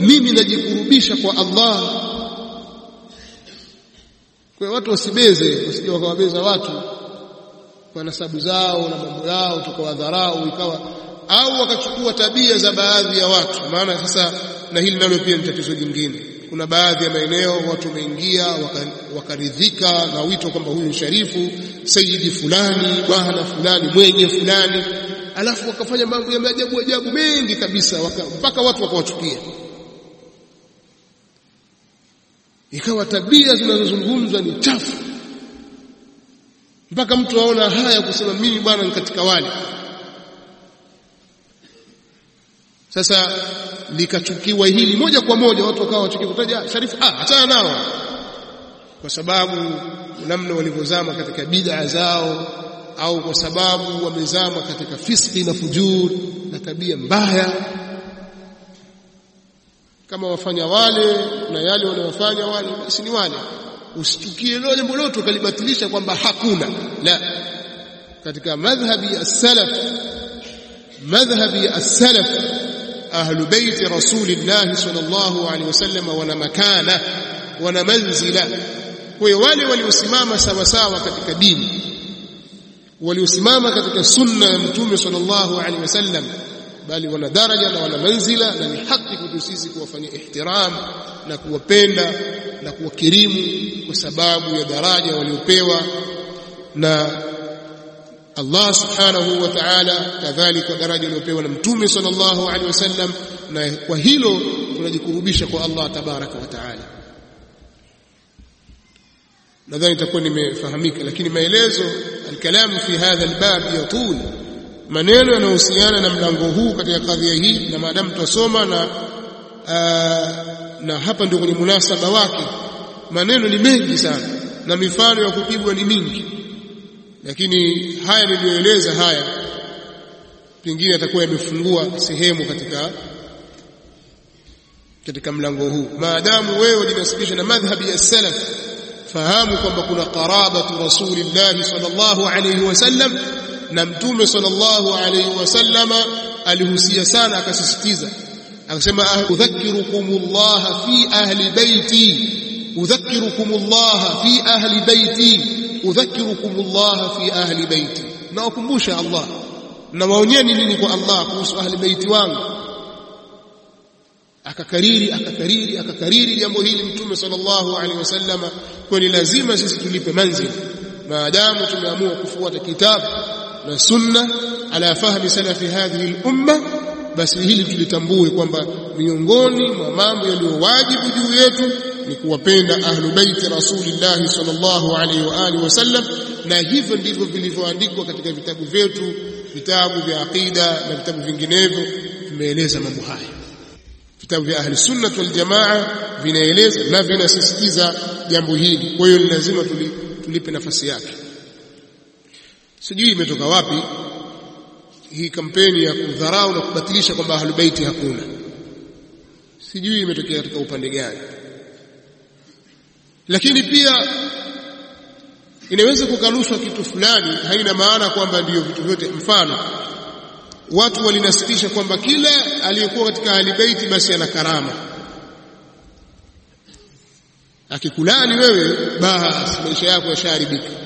mimi najikurubisha kwa Allah. Kwa watu wasibeze wasije wakawabeza watu kwa nasabu zao na mambo yao tukawadharau ikawa au wakachukua tabia za baadhi ya watu. Maana sasa na hili nalo pia ni tatizo jingine. Kuna baadhi ya maeneo watu wameingia wakaridhika waka na wito kwamba huyu sharifu sayidi fulani bwana fulani mwenye fulani. Alafu wakafanya mambo ya ajabu ajabu mengi kabisa mpaka watu wakawachukia. Ikawa tabia zinazozungumzwa ni chafu mpaka mtu aona haya kusema mimi bwana ni katika wale. Sasa likachukiwa hili moja kwa moja watu wakawa wachukia kutaja sharifu. Ah nao. Kwa sababu namna walivyozama katika bid'a zao au kwa sababu wamezama katika fiski na fujur na tabia mbaya. Kama wafanya wale na yale wanayofanya wale basi ni wale usichukie leo jambo lote ukalibatilisha kwamba hakuna la katika madhhabi ya salaf madhhabi ya salaf ahlu baiti rasulillah sallallahu alaihi wasallam wana makana wana manzila kwa hiyo wale waliosimama sawa sawa katika dini waliosimama katika sunna ya mtume sallallahu alaihi wasallam bali wana daraja na wana manzila na ni haki kwetu sisi kuwafanyia ihtiram na kuwapenda na kuwakirimu kwa sababu ya daraja waliopewa na Allah subhanahu wa ta'ala kadhalika daraja waliopewa na mtume sallallahu alaihi wasallam na kwa hilo tunajikurubisha kwa Allah tabaraka wa ta'ala. Nadhani itakuwa nimefahamika lakini maelezo alkalamu fi hadha albab yatul maneno yanayohusiana na mlango huu katika kadhia hii na maadamu tutasoma na aa, na hapa ndio kwenye munasaba wake maneno ni mengi sana na mifano ya kupigwa ni mingi. Lakini haya niliyoeleza haya pengine atakuwa yamefungua sehemu katika katika mlango huu. Maadamu wewe unajinasibisha na madhhabi ya salaf fahamu kwamba kuna qarabatu rasulillahi sallallahu alayhi wasallam na mtume sallallahu alayhi wasallama alihusia sana akasisitiza akasema udhakirukumullah fi ahli baiti udhakirukumullah fi ahli baiti udhakirukumullah fi ahli baiti nawakumbusha Allah na waonyeni nini kwa Allah kuhusu ahli baiti wangu akakariri akakariri akakariri jambo hili mtume sallallahu alaihi wasallam kwa ni lazima sisi tulipe manzili maadamu tumeamua kufuata kitabu na sunna ala fahmi salafi hadhihi al-umma basi hili tulitambue kwamba miongoni mwa mambo yaliyo wajibu juu yetu ni kuwapenda ahlu baiti rasulillah sallallahu alaihi wa alihi wasallam na hivyo ndivyo vilivyoandikwa katika vitabu vyetu vitabu vya aqida na vitabu vinginevyo. Vimeeleza mambo haya. Vitabu vya ahli sunna wal jamaa vinaeleza na vinasisitiza jambo hili. Kwa hiyo ni lazima tulipe nafasi yake sijui imetoka wapi. Hii kampeni ya kudharau na kubatilisha kwamba ahlubeiti hakuna. Sijui imetokea katika upande gani. Lakini pia inaweza kukanushwa kitu fulani haina maana kwamba ndiyo vitu vyote. Mfano watu walinasibisha kwamba kila aliyekuwa katika ahlubeiti basi ana karama. Akikulani wewe basi maisha yako yashaharibika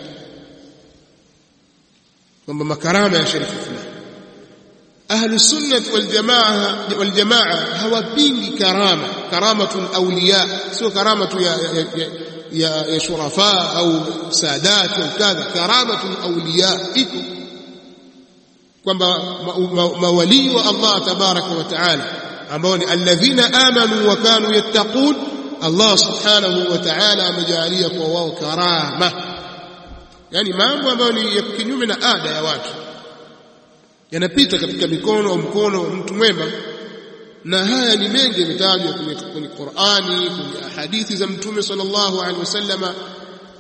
kwamba makarama ya sharifu fulani ahlu sunnah wal jamaa wal jamaa hawapingi karama karamatul awliya sio karamatu ya ya, ya, ya, ya shurafa au sadat au kadha karamatul awliya iko kwamba mawalii wa Allah tabaraka wa taala ambao ni alladhina amanu wa kanu yattaqun Allah subhanahu wa ta'ala amejalia kwa wao karama yani mambo ambayo ni ya kinyume na ada ya watu. Yanapita katika mikono au mkono mtu mwema. Na haya ni mengi yametajwa kwenye Qur'ani kwenye hadithi za mtume sallallahu alaihi wasallama.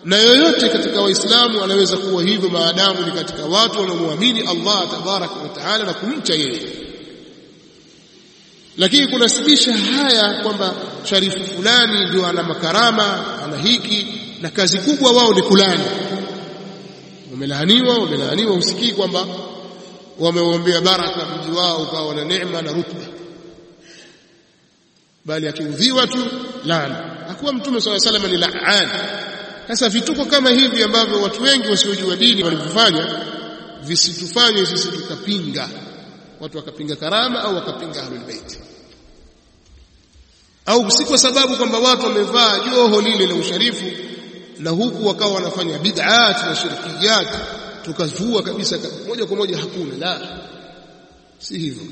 Na yoyote katika waislamu anaweza kuwa hivyo maadamu ni katika watu wanaomwamini Allah tabaraka wa taala na kumcha yeye. Lakini kunasibisha haya kwamba sharifu fulani ndio ana makarama ana hiki na kazi kubwa wao ni fulani wamelaaniwa wamelaaniwa usikii kwamba wameombea baraka mji wao ukawa na neema na rutba. Bali akiudhiwa tu laana. Akuwa mtume swalla salama ni laani sasa vituko kama hivi ambavyo watu wengi wasiojua dini walivyofanya visitufanye sisi tukapinga. Watu wakapinga karama au wakapinga ahlul au si kwa sababu kwamba watu wamevaa joho lile la usharifu na huku wakawa wanafanya bid'at na shirkiyat. Tukazua kabisa moja kwa moja hakuna la. Si hivyo.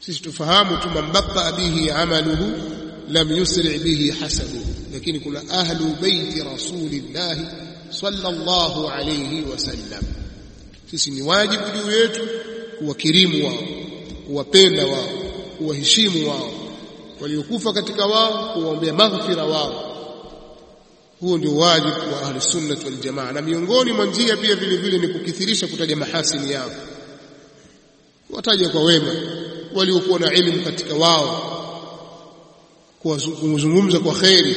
Sisi tufahamu tu mambaka bihi amaluhu lam yusri bihi hasabuhu lakini kuna ahlu baiti rasulillah sallallahu alayhi wasallam sisi ni wajibu juu yetu kuwakirimu wao kuwapenda wao kuwaheshimu wao waliokufa katika wao kuwaombea maghfira wao huo ndio wajibu wa ahli waljamaa. wal jamaa. Na miongoni mwa njia pia vile vile ni kukithirisha kutaja mahasini yao. Wataja kwa wema waliokuwa na elimu katika wao. Kuzungumza kwa kheri.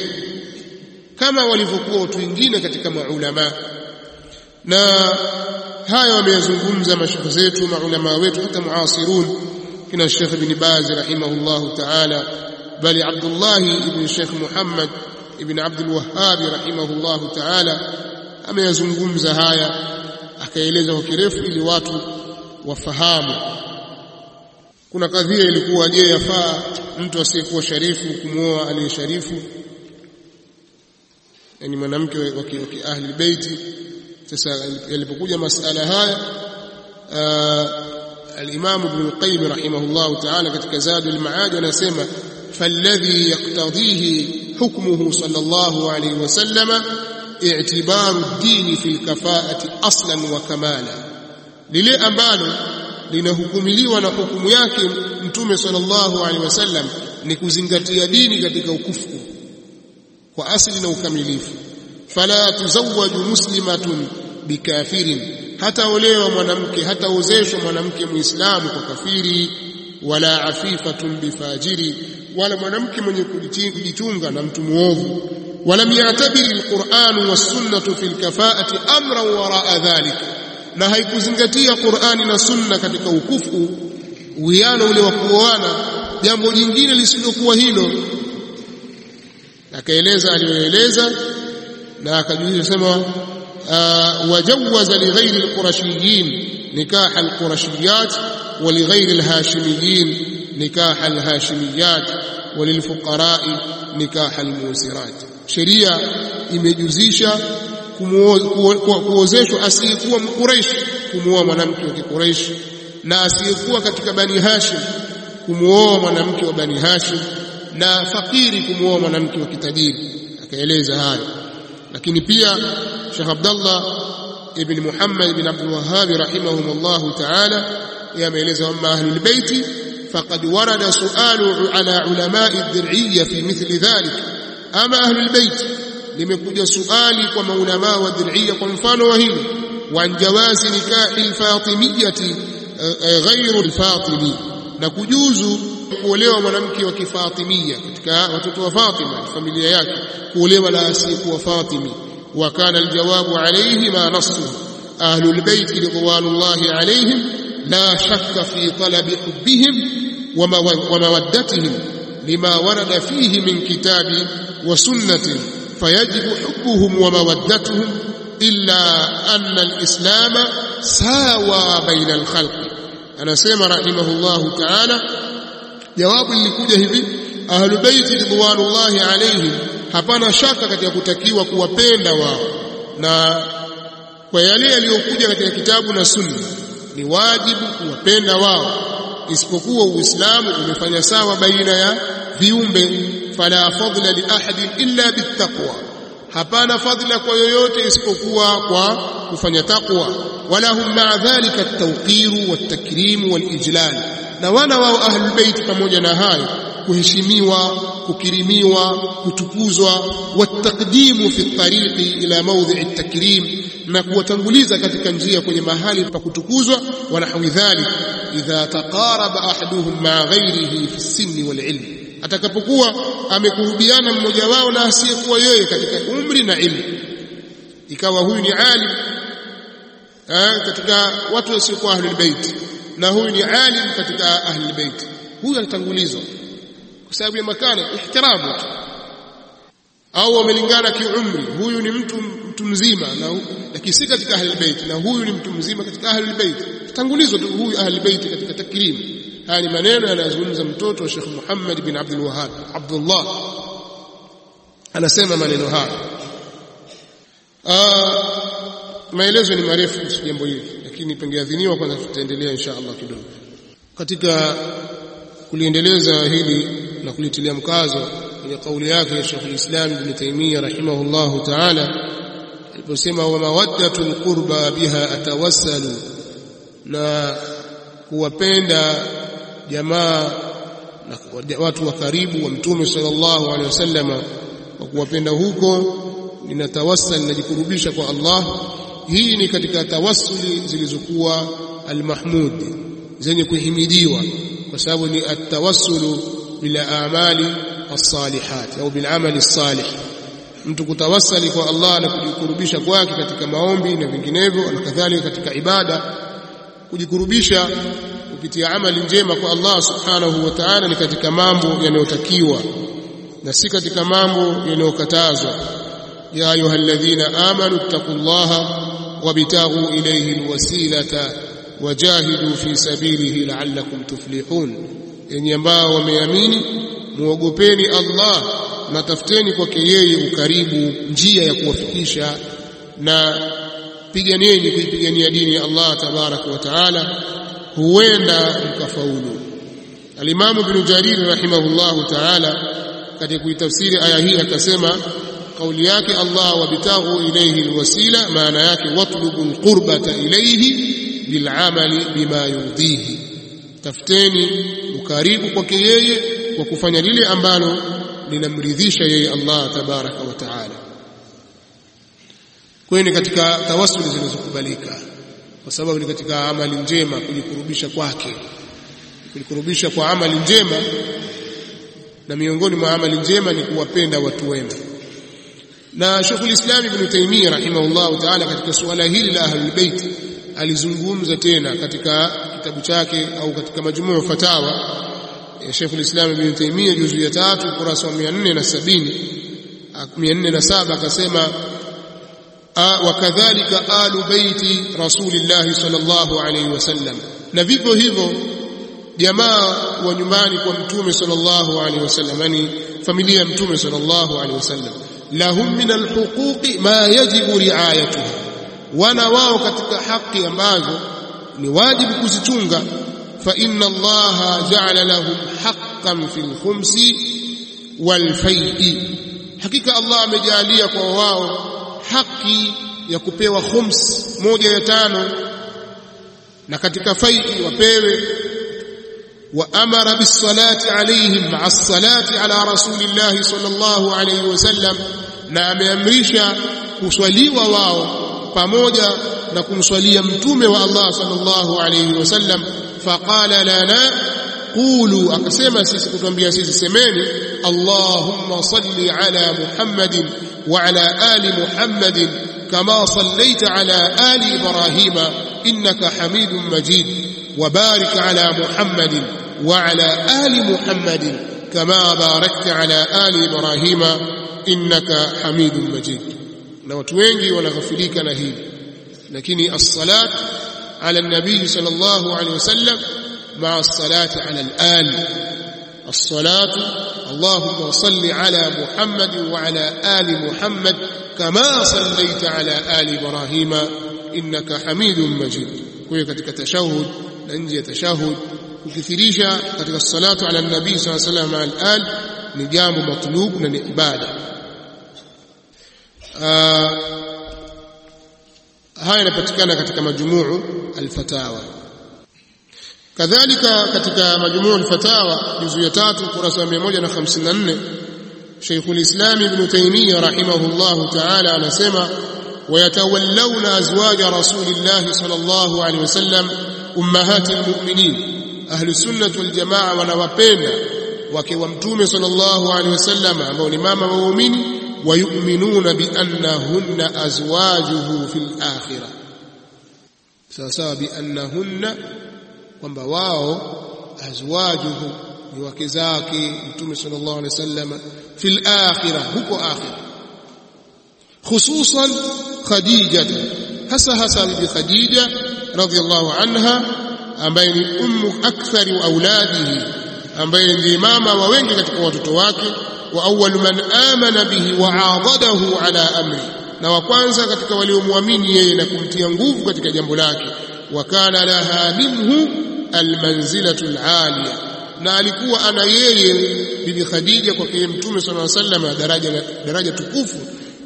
Kama walivyokuwa watu wengine katika maulama. Na haya wameyazungumza mashekhe zetu maulama wetu hata muasirun. Kina Sheikh Ibn Baz rahimahullahu ta'ala. Bali Abdullah ibn Sheikh Muhammad ibn Abdul Wahhab rahimahullahu ta'ala ameyazungumza haya akaeleza kwa kirefu ili watu wafahamu. Kuna kadhia ilikuwa je yafaa mtu asiyekuwa sharifu kumwoa aliyesharifu yani mwanamke wa ahli beiti. Sasa yalipokuja masala haya al-Imam Ibn al-Qayyim rahimahullah ta'ala katika Zadul Ma'ad anasema falladhi yaqtadhihi hukmuhu sallallahu alayhi wasallama i'tibaru ad-din fi al-kafa'ati aslan wa kamala lile ambalo linahukumiliwa na hukumu yake mtume sallallahu alaihi wasallam ni kuzingatia dini katika ukufu kwa asili na ukamilifu fala tuzawwaju muslimatun bikafirin hata olewa mwanamke hata ozeshwa mwanamke muislamu kwa kafiri wala afifatun bifajiri wala mwanamke mwenye kujichunga na mtu muovu walam yatabiri alquran wasunnatu fil kafaati amran waraa dhalik. Na haikuzingatia qurani na sunna katika ukufu uwiano ule wa kuoana jambo jingine lisilokuwa hilo. Akaeleza aliyoeleza na akajulisha sema ah, wajawaza lighairi alqurashiyin nikaha alqurashiyat walighairi alhashimiyin nikah alhashimiyat wa lilfuqara'i nikah almusirat. Sheria imejuzisha kuozeshwa asiyekuwa mkureishi kumuoa mwanamke wa kikureishi na asiyekuwa katika bani hashim kumuoa mwanamke wa bani hashim na fakiri kumuoa mwanamke wa kitajiri. Akaeleza hayo. Lakini pia Sheikh Abdullah ibn Muhammad ibn Abdul Wahhab rahimahumullah ta'ala yameeleza kwamba ahlul baiti faqad warada su'alu ala ulama'i ad-dir'iyya fi mithli dhalik ama ahlul baiti limekuja suali kwa maulama wa dhurriya kwa mfano wa hili wa jawazi nikahi alfatimiyati ghairu alfatimi na kujuzu kuolewa mwanamke wa kifatimia katika watoto wa Fatima familia yake kuolewa na asiyekuwa Fatimi wa kana aljawabu alayhi ma nassu ahlul bayt ridwanullahi alayhim la shakka fi talabi hubbihim wa mawaddatihim lima warada fihi min kitabi wa sunnati فيجب حبهم ومودتهم إلا أن الإسلام ساوى بين الخلق أنا سيما رحمه الله تعالى جواب لكوجه hivi أهل بيت رضوان الله عليهم hapana shaka katika kutakiwa kuwapenda wao na kwa yale yaliyokuja katika kitabu na sunna ni wajibu kuwapenda wao. Isipokuwa uislamu umefanya sawa baina ya viumbe fala fadla li ahadin illa bittaqwa. Hapana fadla kwa yoyote isipokuwa kwa kufanya taqwa. Wala hum ma'a dhalika at-tawqir wat-takrim wal-ijlal. Na wana wao ahlul bait pamoja na hayo kuheshimiwa kukirimiwa kutukuzwa wataqdimu fi tariqi ila mawdhi'i takrim na kuwatanguliza katika njia kwenye mahali pa kutukuzwa wa nahwi dhalik idha taqaraba ahaduhum ma ghairihi fi sinni wal ilm. Atakapokuwa amekurubiana mmoja wao na asiyekuwa yeye katika umri na ilmu. Ikawa huyu ni alim katika watu wasiokuwa ahlul bait na huyu ni alim katika ahlul bait. Huyu anatangulizwa kwa sababu ya makana ihtiramu tu au wamelingana kiumri huyu ni mtu mtu mzima na lakini si katika ahlul bait na huyu ni mtu mzima katika ahlul bait. Tangulizwa tu huyu ahlul bait katika takrim haya ni maneno yanayozungumza mtoto wa Sheikh Muhammad bin Abdul Wahhab Abdullah. Anasema maneno haya. Maelezo ni marefu kuhusu jambo hili lakini pengeadhiniwa kwanza tutaendelea insha Allah kidogo. Katika kuliendeleza hili na kulitilia mkazo yake ya Sheikh al-Islam Ibn Taymiyyah rahimahullahu ta'ala aliposema wa mawaddatul qurba biha atawassalu na kuwapenda jamaa na watu wa karibu wa mtume sallallahu alaihi wasallam kwa kuwapenda huko ninatawassal najikurubisha kwa Allah hii ni katika tawassuli zilizokuwa almahmud zenye kuhimidiwa kwa sababu ni atawassulu bila amali as-salihat au bil amali as-salih. Mtu kutawassali kwa Allah na kujikurubisha kwake katika maombi na vinginevyo na kadhalika katika ibada kujikurubisha kupitia amali njema kwa Allah subhanahu wa ta'ala ni katika mambo yanayotakiwa na si katika mambo yanayokatazwa. Ya ayyuhalladhina amanu taqullaha wabtaghu ilayhi alwasilata wajahidu fi sabilihi la'allakum tuflihun. Yenye ambao wameamini muogopeni Allah na tafuteni kwake yeye ukaribu njia ya kuwafikisha na piganieni kuipigania dini ya Allah tabaraka wa taala huenda mkafaulu. Alimamu Ibn Jarir rahimahullahu taala katika kuitafsiri aya hii akasema kauli yake Allah wabtaghu ilayhi alwasila maana yake watlubu alqurbata ilayhi bil'amali bima yurdhihi, tafuteni ukaribu kwake yeye kwa kufanya lile ambalo linamridhisha yeye Allah tabaraka wa taala. Kweni katika tawassuli zinazokubalika kwa sababu ni katika amali njema kujikurubisha kwake kujikurubisha kwa amali njema na miongoni mwa amali njema ni kuwapenda watu wema. Na Sheikhul Islam Ibn Taymiyyah rahimahullahu ta'ala katika suala hili la Ahlul Bait alizungumza tena katika kitabu chake au katika majmuu fatawa ya Sheikhul Islam Ibn Taymiyyah juzu ya tatu ukurasa wa 470 407 akasema wakadhalika alu baiti rasulillah sallallahu alayhi wasallam na vivyo hivyo jamaa wa nyumbani kwa mtume sallallahu alayhi wasallam yani familia ya mtume sallallahu alayhi wasallam lahum min alhuquqi ma yajibu riayatuha wana wao katika haki ambazo ni wajibu kuzichunga fa الله جعل لهم حقا في الخمس والفيء hakika allah amejalia kwa wao haki ya kupewa khums moja ya tano na katika faidi wapewe. Wa amara bisalati alaihim ma'a salati ala rasulillahi sallallahu alayhi wasallam na ameamrisha kuswaliwa wao pamoja na kumswalia mtume wa Allah sallallahu alayhi wasallam فقال لنا قولوا اقسم سيس كتوambia sisi semeni اللهم صل على محمد وعلى ال محمد كما صليت على ال إبراهيم انك حميد مجيد وبارك على محمد وعلى ال محمد كما باركت على ال إبراهيم انك حميد مجيد لو توينغي wengi wanaghafilika na hili lakini as-salat على النبي صلى الله عليه وسلم مع الصلاة على الآل. الصلاة اللهم صل على محمد وعلى آل محمد كما صليت على آل إبراهيم إنك حميد مجيد. كوي كتك تشهد لنجي تشهد وكثريشة كتك الصلاة على النبي صلى الله عليه وسلم مع الآل نجام مطلوب لنعبادة آه هاي نبتكنا كتك مجموع الفتاوى كذلك كتك مجموع الفتاوى جزء يتات القرصة بموجنا خمسين أن شيخ الإسلام ابن تيمية رحمه الله تعالى على نسمى ويتولون أزواج رسول الله صلى الله عليه وسلم أمهات المؤمنين أهل السنة والجماعة ونوابين وكوامتوم صلى الله عليه وسلم أمون الإمام المؤمنين ويؤمنون بأنهن أزواجه في الآخرة. سواسوا بأنهن كما أزواجه يوكزاكي نتومي صلى الله عليه وسلم في الآخرة هو آخرة خصوصا خديجة هسا هسا بخديجة رضي الله عنها أم بين أم أكثر أولاده أم بين ذي ماما ووين قوة واتتواكي wa awwalu man amana bihi wa aadadahu ala amri. Na wa kwanza katika waliomwamini yeye na kumtia nguvu katika jambo lake. Wa kana laha minhu almanzilatu alaliya. Na alikuwa ana yeye bibi khadija kwa kwake mtume sallallahu alaihi wasallam daraja daraja tukufu.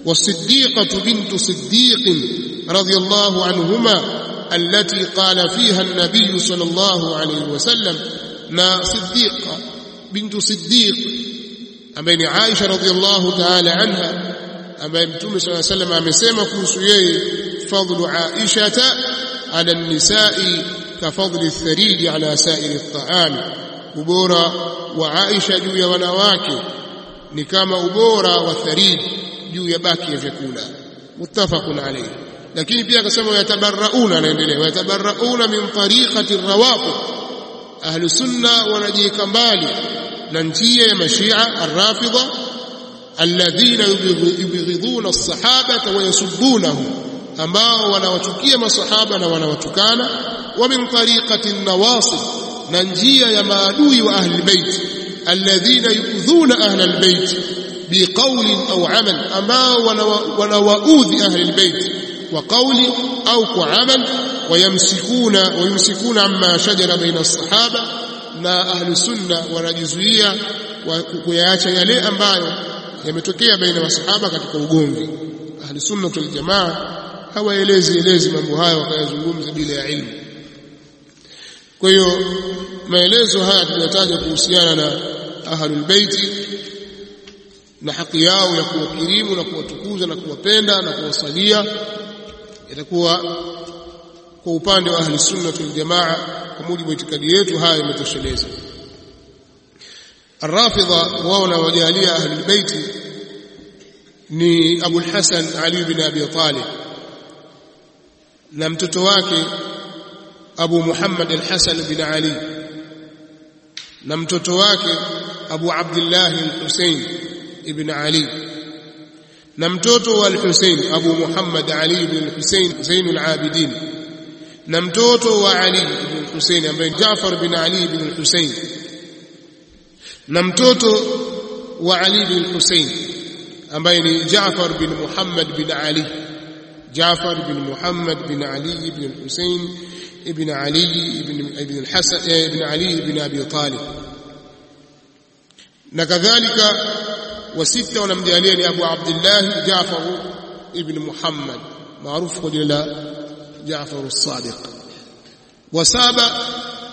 Wasiddiqatu bintu siddiq radhiyallahu anhuma allati qala fiha an-nabiy sallallahu alaihi wasallam. Na siddiqa bintu siddiq ambaye ni Aisha radhiallahu ta'ala anha ambaye Mtume صلى الله عليه wasallam amesema kuhusu yeye fadlu Aisha ala nisai ka fadli tharidi ala sairi taami ubora wa Aisha juu ya wanawake ni kama ubora wa tharidi juu ya baki ya vyakula muttafaqun alayhi lakini pia akasema yatabarrauna anaendelea yatabarrauna min tariqati rawaqi ahlu sunna wanajiika mbali ننتية مشيعة الرافضة الذين يبغضون الصحابة ويسبونه أما ولا وتكي ما صحابة ولا وتكان ومن طريقة النواصف ننجي يا مالوي وأهل البيت. الذين يؤذون أهل البيت بقول أو عمل. أما ولا وأوذ أهل البيت وقول أو عمل. ويمسكون ويمسكون عما شجر بين الصحابة. Na ahlusunna wanajizuia kuyaacha yale ambayo yametokea baina ya masahaba katika ugomvi. Ahlusunna wal jamaa hawaelezi elezi mambo hayo wakayazungumza bila ya ilmu. Kwa hiyo maelezo haya tuliyotaja kuhusiana na ahlul baiti na haki yao ya kuwakirimu na kuwatukuza na kuwapenda na kuwasalia itakuwa kwa upande wa ahli sunna wal jamaa kwa mujibu wa itikadi yetu haya yametosheleza. Arrafidha wao na wajalia ahli albayt ni Abu Hassan Ali bin Abi Talib. Na mtoto wake Abu Muhammad alhasan bin Ali. Na mtoto wake Abu Abdullah al-Hussein ibn Ali. Na mtoto wa al-Hussein Abu Muhammad Ali ibn al-Hussein Zainul Abidin. Na mtoto wa Ali ibn al-Husayn ambaye Jaafar bin Ali ibn al-Husayn na mtoto wa Ali ibn al-Husayn ambaye ni Jaafar bin Muhammad bin Ali Jaafar bin Muhammad bin Ali ibn al-Husayn ibn Ali ibn ibn al-Hasan ibn Ali ibn Abi Talib na kadhalika wasita wanamjalia ni Abu Abdullah Jaafar ibn Muhammad maarufu kwa jina la Jaafar as-Sadiq. Wa saba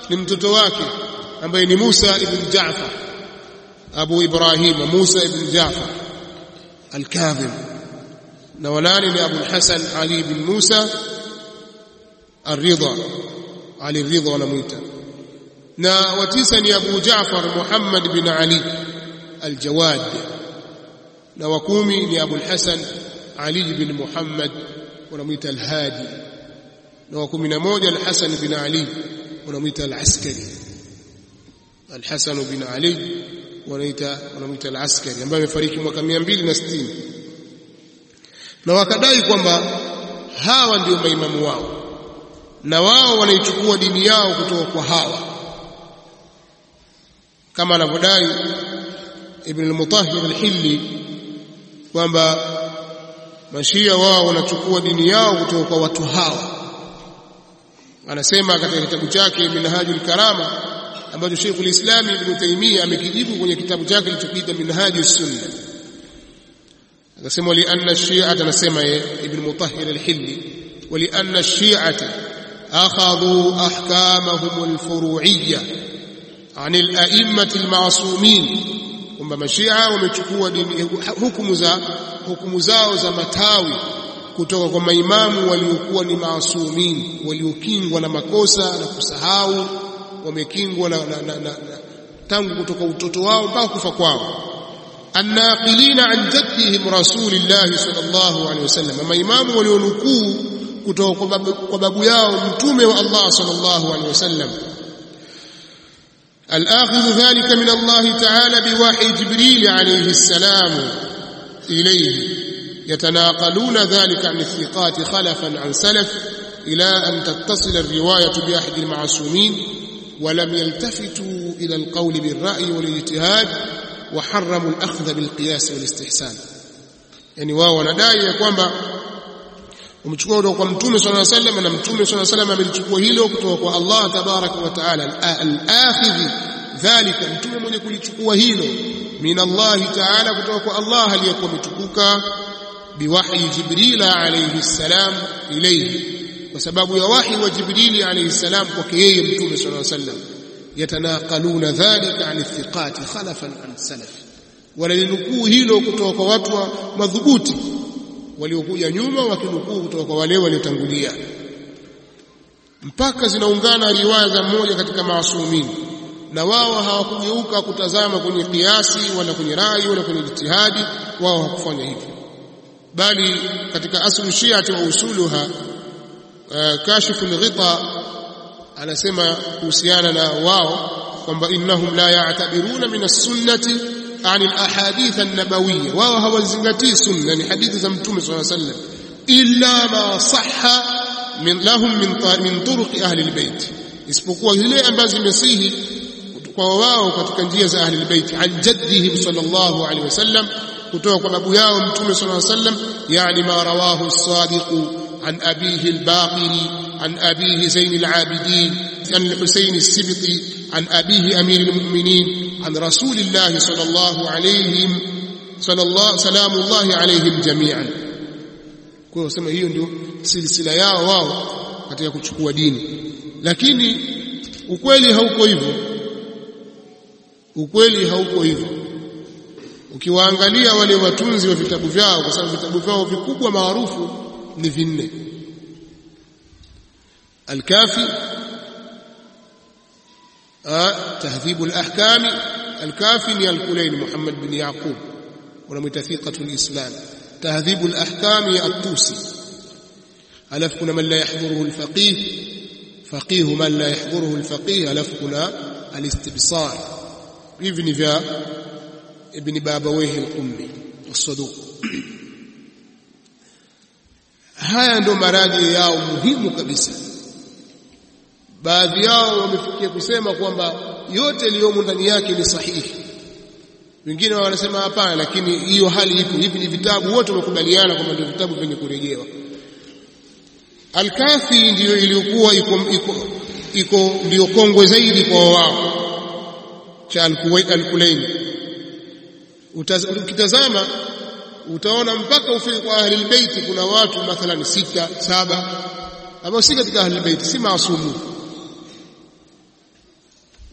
ni mtoto wake ambaye ni Musa ibn Jaafar Abu Ibrahim Musa ibn Jaafar al-Kadhim. Na wanane ni Abu Hasan Ali ibn Musa ar-Ridha. Ali ar-Ridha wanamuita. Na watisa ni Abu Jaafar Muhammad bin Ali al-Jawad. Na wa ni Abu Hasan Ali bin Muhammad wanamuita al-Hadi na wa kumi na moja al-Hasan bin Ali. Wanamuita al-Askari. al-Hasan bin Ali wanaita wanamuita al-Askari ambaye amefariki mwaka 260 na wakadai kwamba hawa ndio maimamu wao. Na wao wanaichukua dini yao kutoka kwa hawa. Kama anavyodai Ibn al-Mutahhir al-Hilli kwamba mashia wao wanachukua dini yao kutoka kwa watu hawa anasema katika kitabu chake Minhajul Karama ambacho Sheikhul Islam Ibn Taymiyyah amekijibu kwenye kitabu chake kilichokiita Minhajus Sunna akasema li anna shi'a anasema Ibn Mutahhir al-Hilli wa li anna shi'ata akhadhu ahkamahum alfuru'iyya عن الأئمة المعصومين kwamba mashia wamechukua hukumu za hukumu zao za matawi kutoka kwa maimamu waliokuwa ni maasumin waliokingwa na makosa na kusahau, wamekingwa na, na, na, na, tangu kutoka utoto wao mpaka kufa kwao. Annaqilina an jaddihim rasulillahi sallallahu alaihi wasallam, maimamu walionukuu kutoka kwa babu, yao mtume wa Allah sallallahu alaihi wasallam. Al-akhidhu dhalika min Allah ta'ala biwahi Jibril alayhi salam ilayhi يتناقلون ذلك عن الثقات خلفا عن سلف إلى أن تتصل الرواية بأحد المعصومين ولم يلتفتوا إلى القول بالرأي والاجتهاد وحرموا الأخذ بالقياس والاستحسان. يعني واو ندعي يا كوانبا ومتشكوه صلى الله عليه وسلم أنا صلى الله عليه وسلم من تشكوه الله تبارك وتعالى الآخذ ذلك متومي من يقول تشكوه من الله تعالى كتوك الله ليكون تشكوك biwahyi جبريل alayhi salam ilayhi. Kwa sababu ya wahi wa Jibrili alayhi salam kwake yeye mtume swalla sallam yatanaqaluna dhalika an thiqati khalafan an salaf. Walalinukuu hilo kutoka kwa watu wa madhubuti. Waliokuja nyuma wakinukuu kutoka kwa wale waliotangulia. Mpaka zinaungana riwaya za mmoja katika maasumini na wao hawakugeuka kutazama kwenye kiasi wala kwenye rai wala kwenye jitihadi wao hawakufanya hivyo bali katika aslu shiati wa usuluha eh, kashifu alghita anasema kuhusiana na wao kwamba innahum la ya'tabiruna min as-sunnati an al-ahadith wao hawazingatii sunna ni hadithi za mtume sallallahu alayhi wasallam. Illa ma sahha min lahum min min turuq ahli al-bayt. Isipokuwa zile ambazo zimesihi kwa wao katika njia za ahli al-bayt an jaddihim sallallahu alayhi wasallam kutoka kwa babu yao mtume sallallahu alaihi wasallam yani ma rawahu as-sadiq an abihi al-baqiri an abihi zain al-abidin an al-husayn as-sibti an abihi amir al-mu'minin an rasulillah sallallahu alayhim sallallahu salamullahi alayhim jami'an. Kwa hiyo hiyo ndio silsila yao wao katika kuchukua dini. Lakini ukweli hauko hivyo. Ukweli hauko hivyo ukiwaangalia wale watunzi wa vitabu vyao kwa sababu vitabu vyao vikubwa maarufu ni vinne al-kafi تهذيب الأحكام الكافي الكلين محمد بن يعقوب ونمت ثقة الإسلام تهذيب الأحكام الطوسي ألف كنا من لا يحضره الفقيه فقيه من لا يحضره الفقيه ألف كنا الاستبصار ابن فيا ابن بابويه القمي الصدوق haya ndo maraji yao muhimu kabisa baadhi yao wamefikia kusema kwamba yote yaliyomo ndani yake ni sahihi wengine wanasema hapana lakini hiyo hali ipo hivi ni vitabu wote wamekubaliana kwamba ndio vitabu vyenye kurejewa Al-Kafi ndiyo iliyokuwa iko iko iko ndio kongwe zaidi kwa wao cha Al-Kulaini ukitazama utaona mpaka ufike kwa ahli albayt kuna watu mathalan sita saba ambao si katika ahli albayt si maasumu.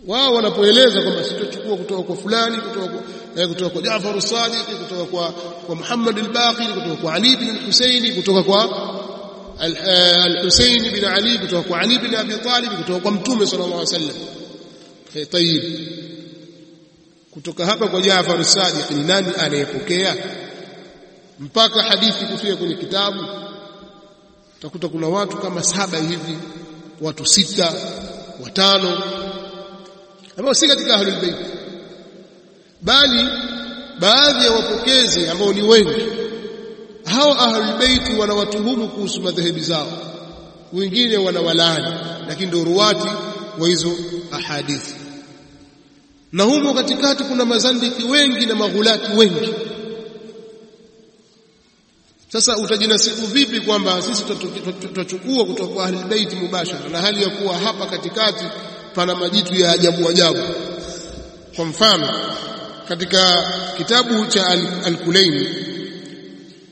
Wao wanapoeleza kwamba sitochukua kutoka kwa fulani kutoka kwa eh, kutoka kwa Jaafar as-Sadiq kutoka kwa kwa Muhammad al-Baqir kutoka kwa Ali bin al-Husayn kutoka kwa al-Husayn bin Ali kutoka kwa Ali bin Abi Talib kutoka kwa Mtume sallallahu alaihi wasallam. Eh tayib kutoka hapa kwa Jaafar as-Sadiq ni nani anayepokea? Mpaka hadithi kufika kwenye kitabu utakuta kuna watu kama saba hivi watu sita watano ambao si katika ahlul bait bali baadhi ya wapokezi ambao ni wengi. Hao ahlul bait wanawatuhumu kuhusu madhehebu zao wengine wanawalaani lakini ndio ruwati wa hizo ahadithi na humo katikati kuna mazandiki wengi na maghulati wengi. Sasa utajinasibu vipi kwamba sisi tutachukua kutoka kwa ahli mubashara na hali ya kuwa hapa katikati pana majitu ya ajabu ajabu? Kwa mfano katika kitabu cha al-Kulaini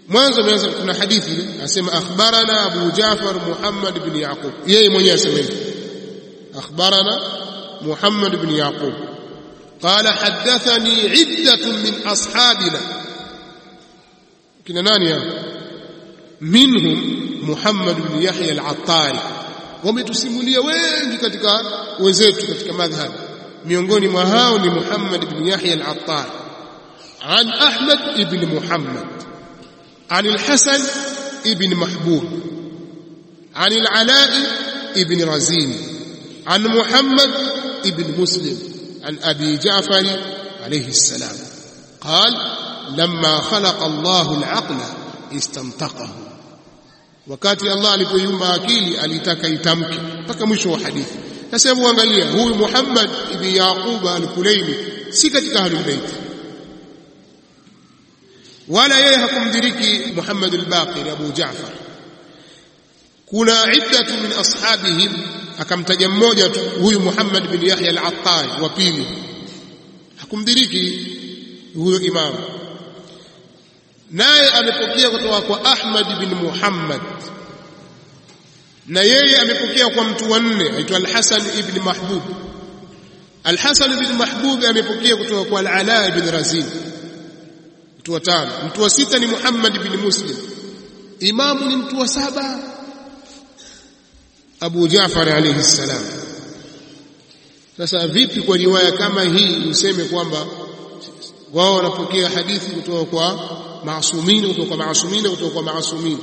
mwanzo ameanza kuna hadithi asema akhbarana Abu Jafar Muhammad ibn Yaqub. Yeye mwenyewe asema akhbarana Muhammad ibn Yaqub قال حدثني عدة من أصحابنا. كنا نانيا؟ منهم محمد بن يحيى العطار العطاري. ومتسمولي وين كتك وزيت كتك مذهب. ميونغوني مهاوني محمد بن يحيى العطار عن أحمد بن محمد. عن الحسن بن محبوب. عن العلاء بن رزين. عن محمد بن مسلم. عن أبي جعفر عليه السلام قال لما خلق الله العقل استنطقه. وكات الله لبيوم باكيلي علي تكي تمكي هو حديث. نسيب وانغاليا هو محمد ابن يعقوب الكليمي. سكة أهل البيت. ولا يهكم دريكي محمد الباقر أبو جعفر. كنا عدة من أصحابهم akamtaja mmoja tu huyu Muhammad bin Yahya al-Attai wa pili. Hakumdiriki huyo imamu naye amepokea kutoka kwa Ahmad bin Muhammad. Na yeye amepokea kwa mtu wa nne aitwa Al-Hasan ibn Mahbub. Al-Hasan ibn Mahbub amepokea kutoka kwa Al-Ala ibn Razin. Mtu wa tano. Mtu wa sita ni Muhammad ibn Muslim. Imamu ni mtu wa saba Abu Jafar alayhi salam. Sasa vipi kwa riwaya kama hii useme kwamba wao wanapokea hadithi kutoka kwa maasumini kutoka kwa maasumini kutoka kwa maasumini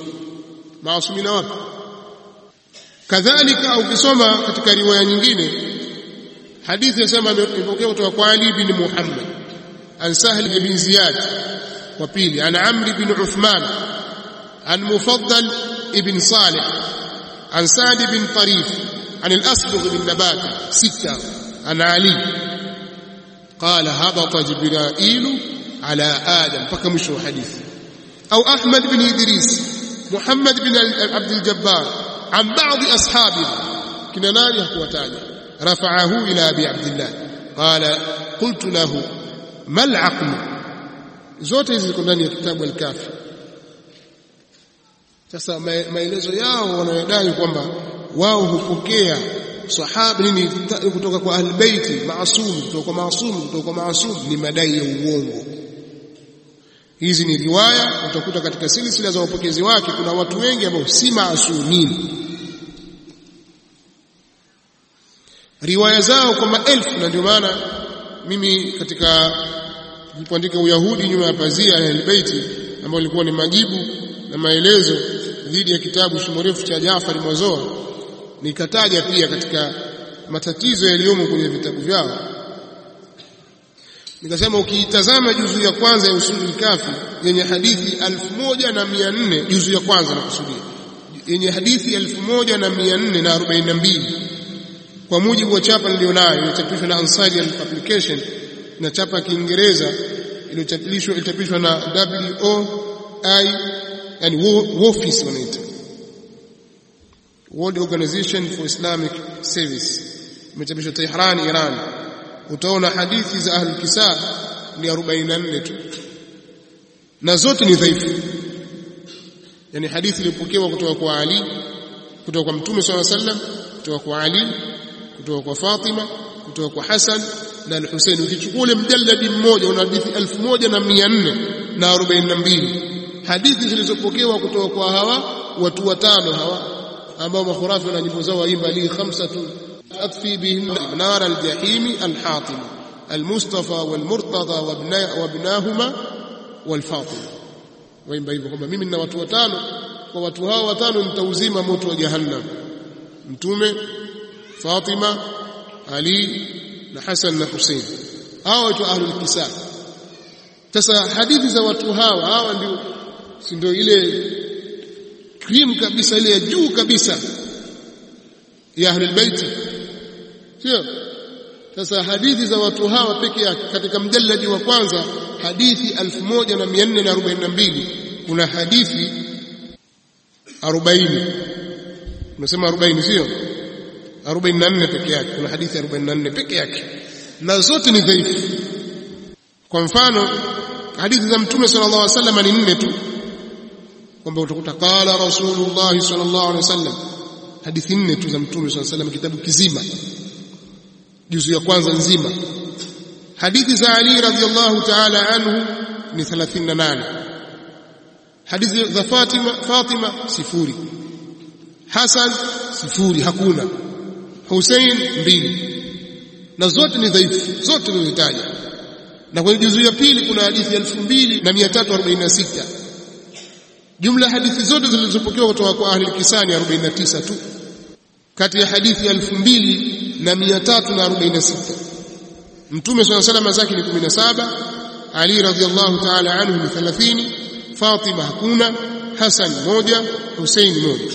maasumina wapi? Kadhalika ukisoma katika riwaya nyingine hadithi inasema imepokea kutoka kwa Ali bin Muhammad an Sahl bin Ziyad wa pili an Amr bin Uthman an Mufaddal ibn Salih an Sa'd bin Tarif عن الأصبغ بن نبات ستة عن علي. قال هبط جبرائيل على آدم. فكمشوا حديث؟ أو أحمد بن إدريس محمد بن عبد الجبار عن بعض أصحابه. كنا ناني وتاني. رفعه إلى أبي عبد الله. قال قلت له ما العقل؟ zote hizi ziko ndani al-Kafi sasa maelezo yao wanayodai kwamba wao hupokea sahaba nini kutoka kwa ahlbeiti maasum kutoka kwa maasum kutoka kwa maasum ni madai ya uongo. Hizi ni riwaya utakuta katika silsila za wapokezi wake kuna watu wengi ambao si maasumini riwaya zao kwa maelfu na ndio maana mimi katika kuandika uyahudi nyuma ya pazia ya ahlbeiti ambao ilikuwa ni majibu na maelezo dhidi ya kitabu shumurefu cha Jafari Mwazoa nikataja pia katika matatizo yaliyomo kwenye vitabu vyao. Nikasema ukiitazama juzu ya kwanza ya usulul kafi yenye hadithi 1400 juzu ya kwanza nakusudia yenye hadithi 1442 kwa mujibu wa chapa nilionayo iliyochapishwa na Ansari Publication na chapa ya Kiingereza iliyochapishwa na WOI yani WOFIS wanaita. World Organization for Islamic Service. Imechapishwa Tehran Iran. Utaona hadithi za ahli kisa ni 44 tu. Na zote ni dhaifu. Yani hadithi ilipokewa kutoka kwa Ali kutoka kwa Mtume swalla sallam kutoka kwa Ali kutoka kwa Fatima kutoka kwa Hassan na Al-Hussein ukichukua ule mjalladi mmoja una hadithi 1442 hadithi zilizopokewa kutoka kwa hawa watu watano hawa ambao makhurafi zao waimba li khamsatu atfi bihim nar aljahimi alhatim almustafa walmurtada wabnahuma walfatima waimba hivyo kwamba mimi nina watu watano kwa watu hao watano nitauzima moto wa jahannam mtume Fatima Ali na Hassan na Hussein hao watu ahlul kisa sasa hadithi za watu hawa hawa ndio si ndio ile cream kabisa ile ya juu kabisa ya ahlul bait. Sio? Sasa hadithi za watu hawa peke yake katika mjalladi wa kwanza hadithi 1442 kuna hadithi 40 unasema 40 sio? 44 peke yake kuna hadithi 44 peke yake. Na zote ni dhaifu. Kwa mfano hadithi za mtume sallallahu alaihi wasallam ni nne tu kwamba utakuta qala rasulullah sallallahu alaihi wasallam hadithi nne tu za mtume sallallahu alaihi kitabu kizima juzu ya kwanza nzima. Hadithi za Ali radhiallahu ta'ala anhu ni 38 hadithi za Fatima Fatima sifuri. Hasan sifuri hakuna. Hussein mbili. Na zote ni dhaifu zote nilizitaja na kwenye juzu ya pili kuna hadithi 2346 jumla hadithi zote zilizopokewa kutoka kwa ahli kisani 49 tu. Kati ya hadithi 2346 mtume swalla salama zake ni 17 ali radhiallahu ta'ala anhu ni 30 fatima hakuna hasan moja husein moja.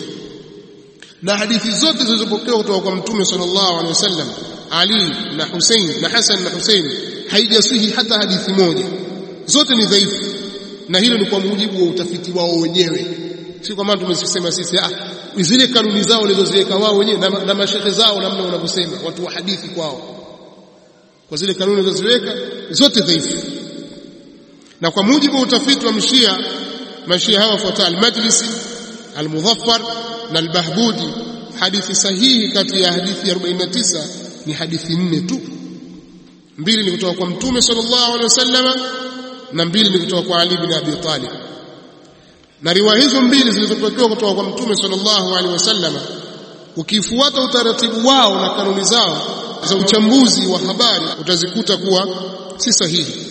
Na hadithi zote zilizopokewa kutoka kwa mtume sallallahu alaihi wasallam ali na husein na hasan na husein haijasihi hata hadithi moja. Zote ni dhaifu na hilo ni kwa mujibu wa utafiti wao wenyewe. Si kwa maana tumesema sisi ah zile kanuni zao walizoziweka wao wenyewe na, na mashehe zao namna wanavyosema watu wa hadithi kwao. Kwa zile kanuni walizoziweka zote dhaifu. Na kwa mujibu wa utafiti wa mshia mashia hawa fuata al-majlisi al-mudhaffar na al-bahbudi hadithi sahihi kati ya hadithi 49 ni hadithi nne tu. Mbili ni kutoka kwa mtume sallallahu alaihi wasallam na mbili ni kutoka kwa Ali bin Abi Talib. Na riwaya hizo mbili zilizopokewa kutoka kwa mtume sallallahu alaihi wasallam ukifuata utaratibu wao na kanuni zao za uchambuzi wa habari utazikuta kuwa si sahihi.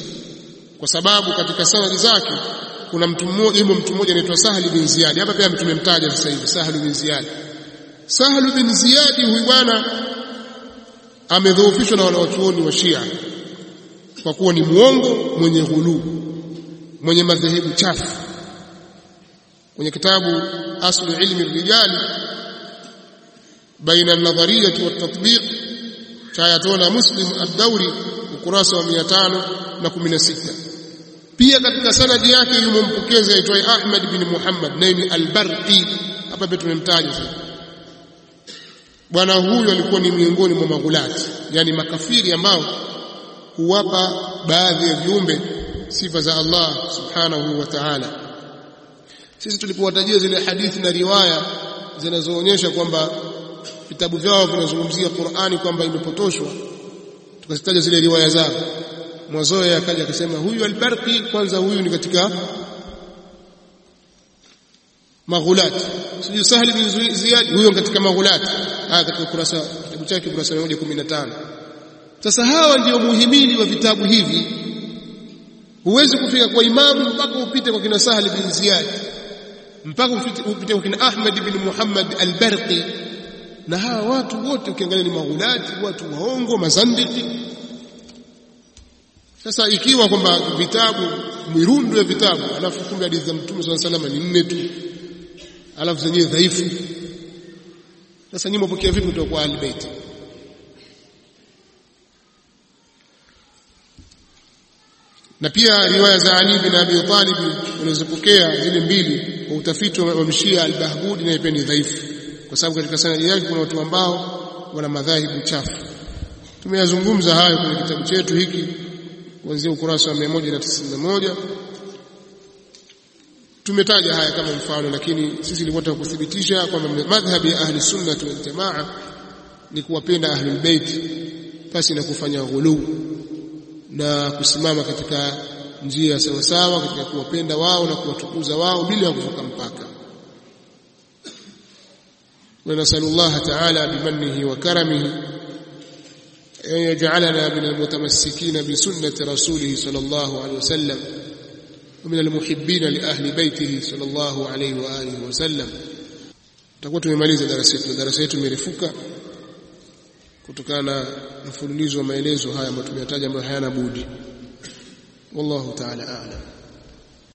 Kwa sababu katika sanadi zake kuna mtu mmoja yumo mtu mmoja anaitwa Sahli bin Ziyad. Hapa pia tumemtaja sasa hivi Sahli bin Ziyad. Sahli bin Ziyad huyu bwana amedhoofishwa na wanawachuoni wa Shia kwa kuwa ni muongo mwenye ghuluu mwenye madhehebu chafu. Kwenye kitabu aslu ilmi rijali baina an-nadhariyah wa at-tatbiq cha yatona muslim ad-dawri ukurasa wa 516 pia katika sanadi yake yumo mpokezi aitwaye Ahmad bin Muhammad naye ni al-Barqi. Hapa pia tumemtaja sasa bwana huyu alikuwa ni miongoni mwa maghulati yani makafiri ambao huwapa baadhi ya viumbe sifa za Allah subhanahu wa ta'ala. Sisi tulipowatajia zile hadithi na riwaya zinazoonyesha kwamba vitabu vyao vinazungumzia Qur'ani kwamba imepotoshwa tukazitaja zile riwaya zao. Mwazoe akaja akasema huyu al-Barqi kwanza huyu ni katika maghulat sijui Sahli bin Ziyad huyo katika maghulat ah katika kurasa kitabu chake kurasa 115 sasa hawa ndio muhimili wa vitabu hivi. Huwezi kufika kwa imamu mpaka upite kwa kina Sahli bin Ziyad mpaka upite kwa kina Ahmad bin Muhammad al-Barqi. Na hawa watu wote ukiangalia ni maghulati watu waongo mazandiki. Sasa ikiwa kwamba vitabu mirundo ya vitabu alafu kumbe hadithi za Mtume swalla salama ni nne tu alafu zenyewe dhaifu. Sasa nyinyi mpokea vipi kutoka kwa Ahlulbayt na pia riwaya za Ali bin Abi Talib wanazopokea zile mbili kwa utafiti wa mshia al-Bahbudi na pia ni dhaifu. Kwa sababu katika sanadi yake kuna watu ambao wana madhahibu chafu. Tumeyazungumza hayo kwenye kitabu chetu hiki kuanzia ukurasa wa 191 tumetaja haya kama mfano lakini sisi tulikuwa tunakuthibitisha kwamba madhhabi ya ahli sunna wal jamaa ni kuwapenda ahlul bait pasi na kufanya ghuluu na kusimama katika njia sawa sawa katika kuwapenda wao na kuwatukuza wao bila kuvuka mpaka ونسأل الله تعالى بمنه وكرمه أن يجعلنا من المتمسكين بسنة رسوله صلى الله عليه وسلم ومن المحبين لأهل بيته صلى الله عليه وآله وسلم tutakuwa tumemaliza darasa letu darasa letu imerefuka kutokana na mfululizo wa maelezo haya ambayo tumeyataja ambayo hayana budi. Wallahu ta'ala a'lam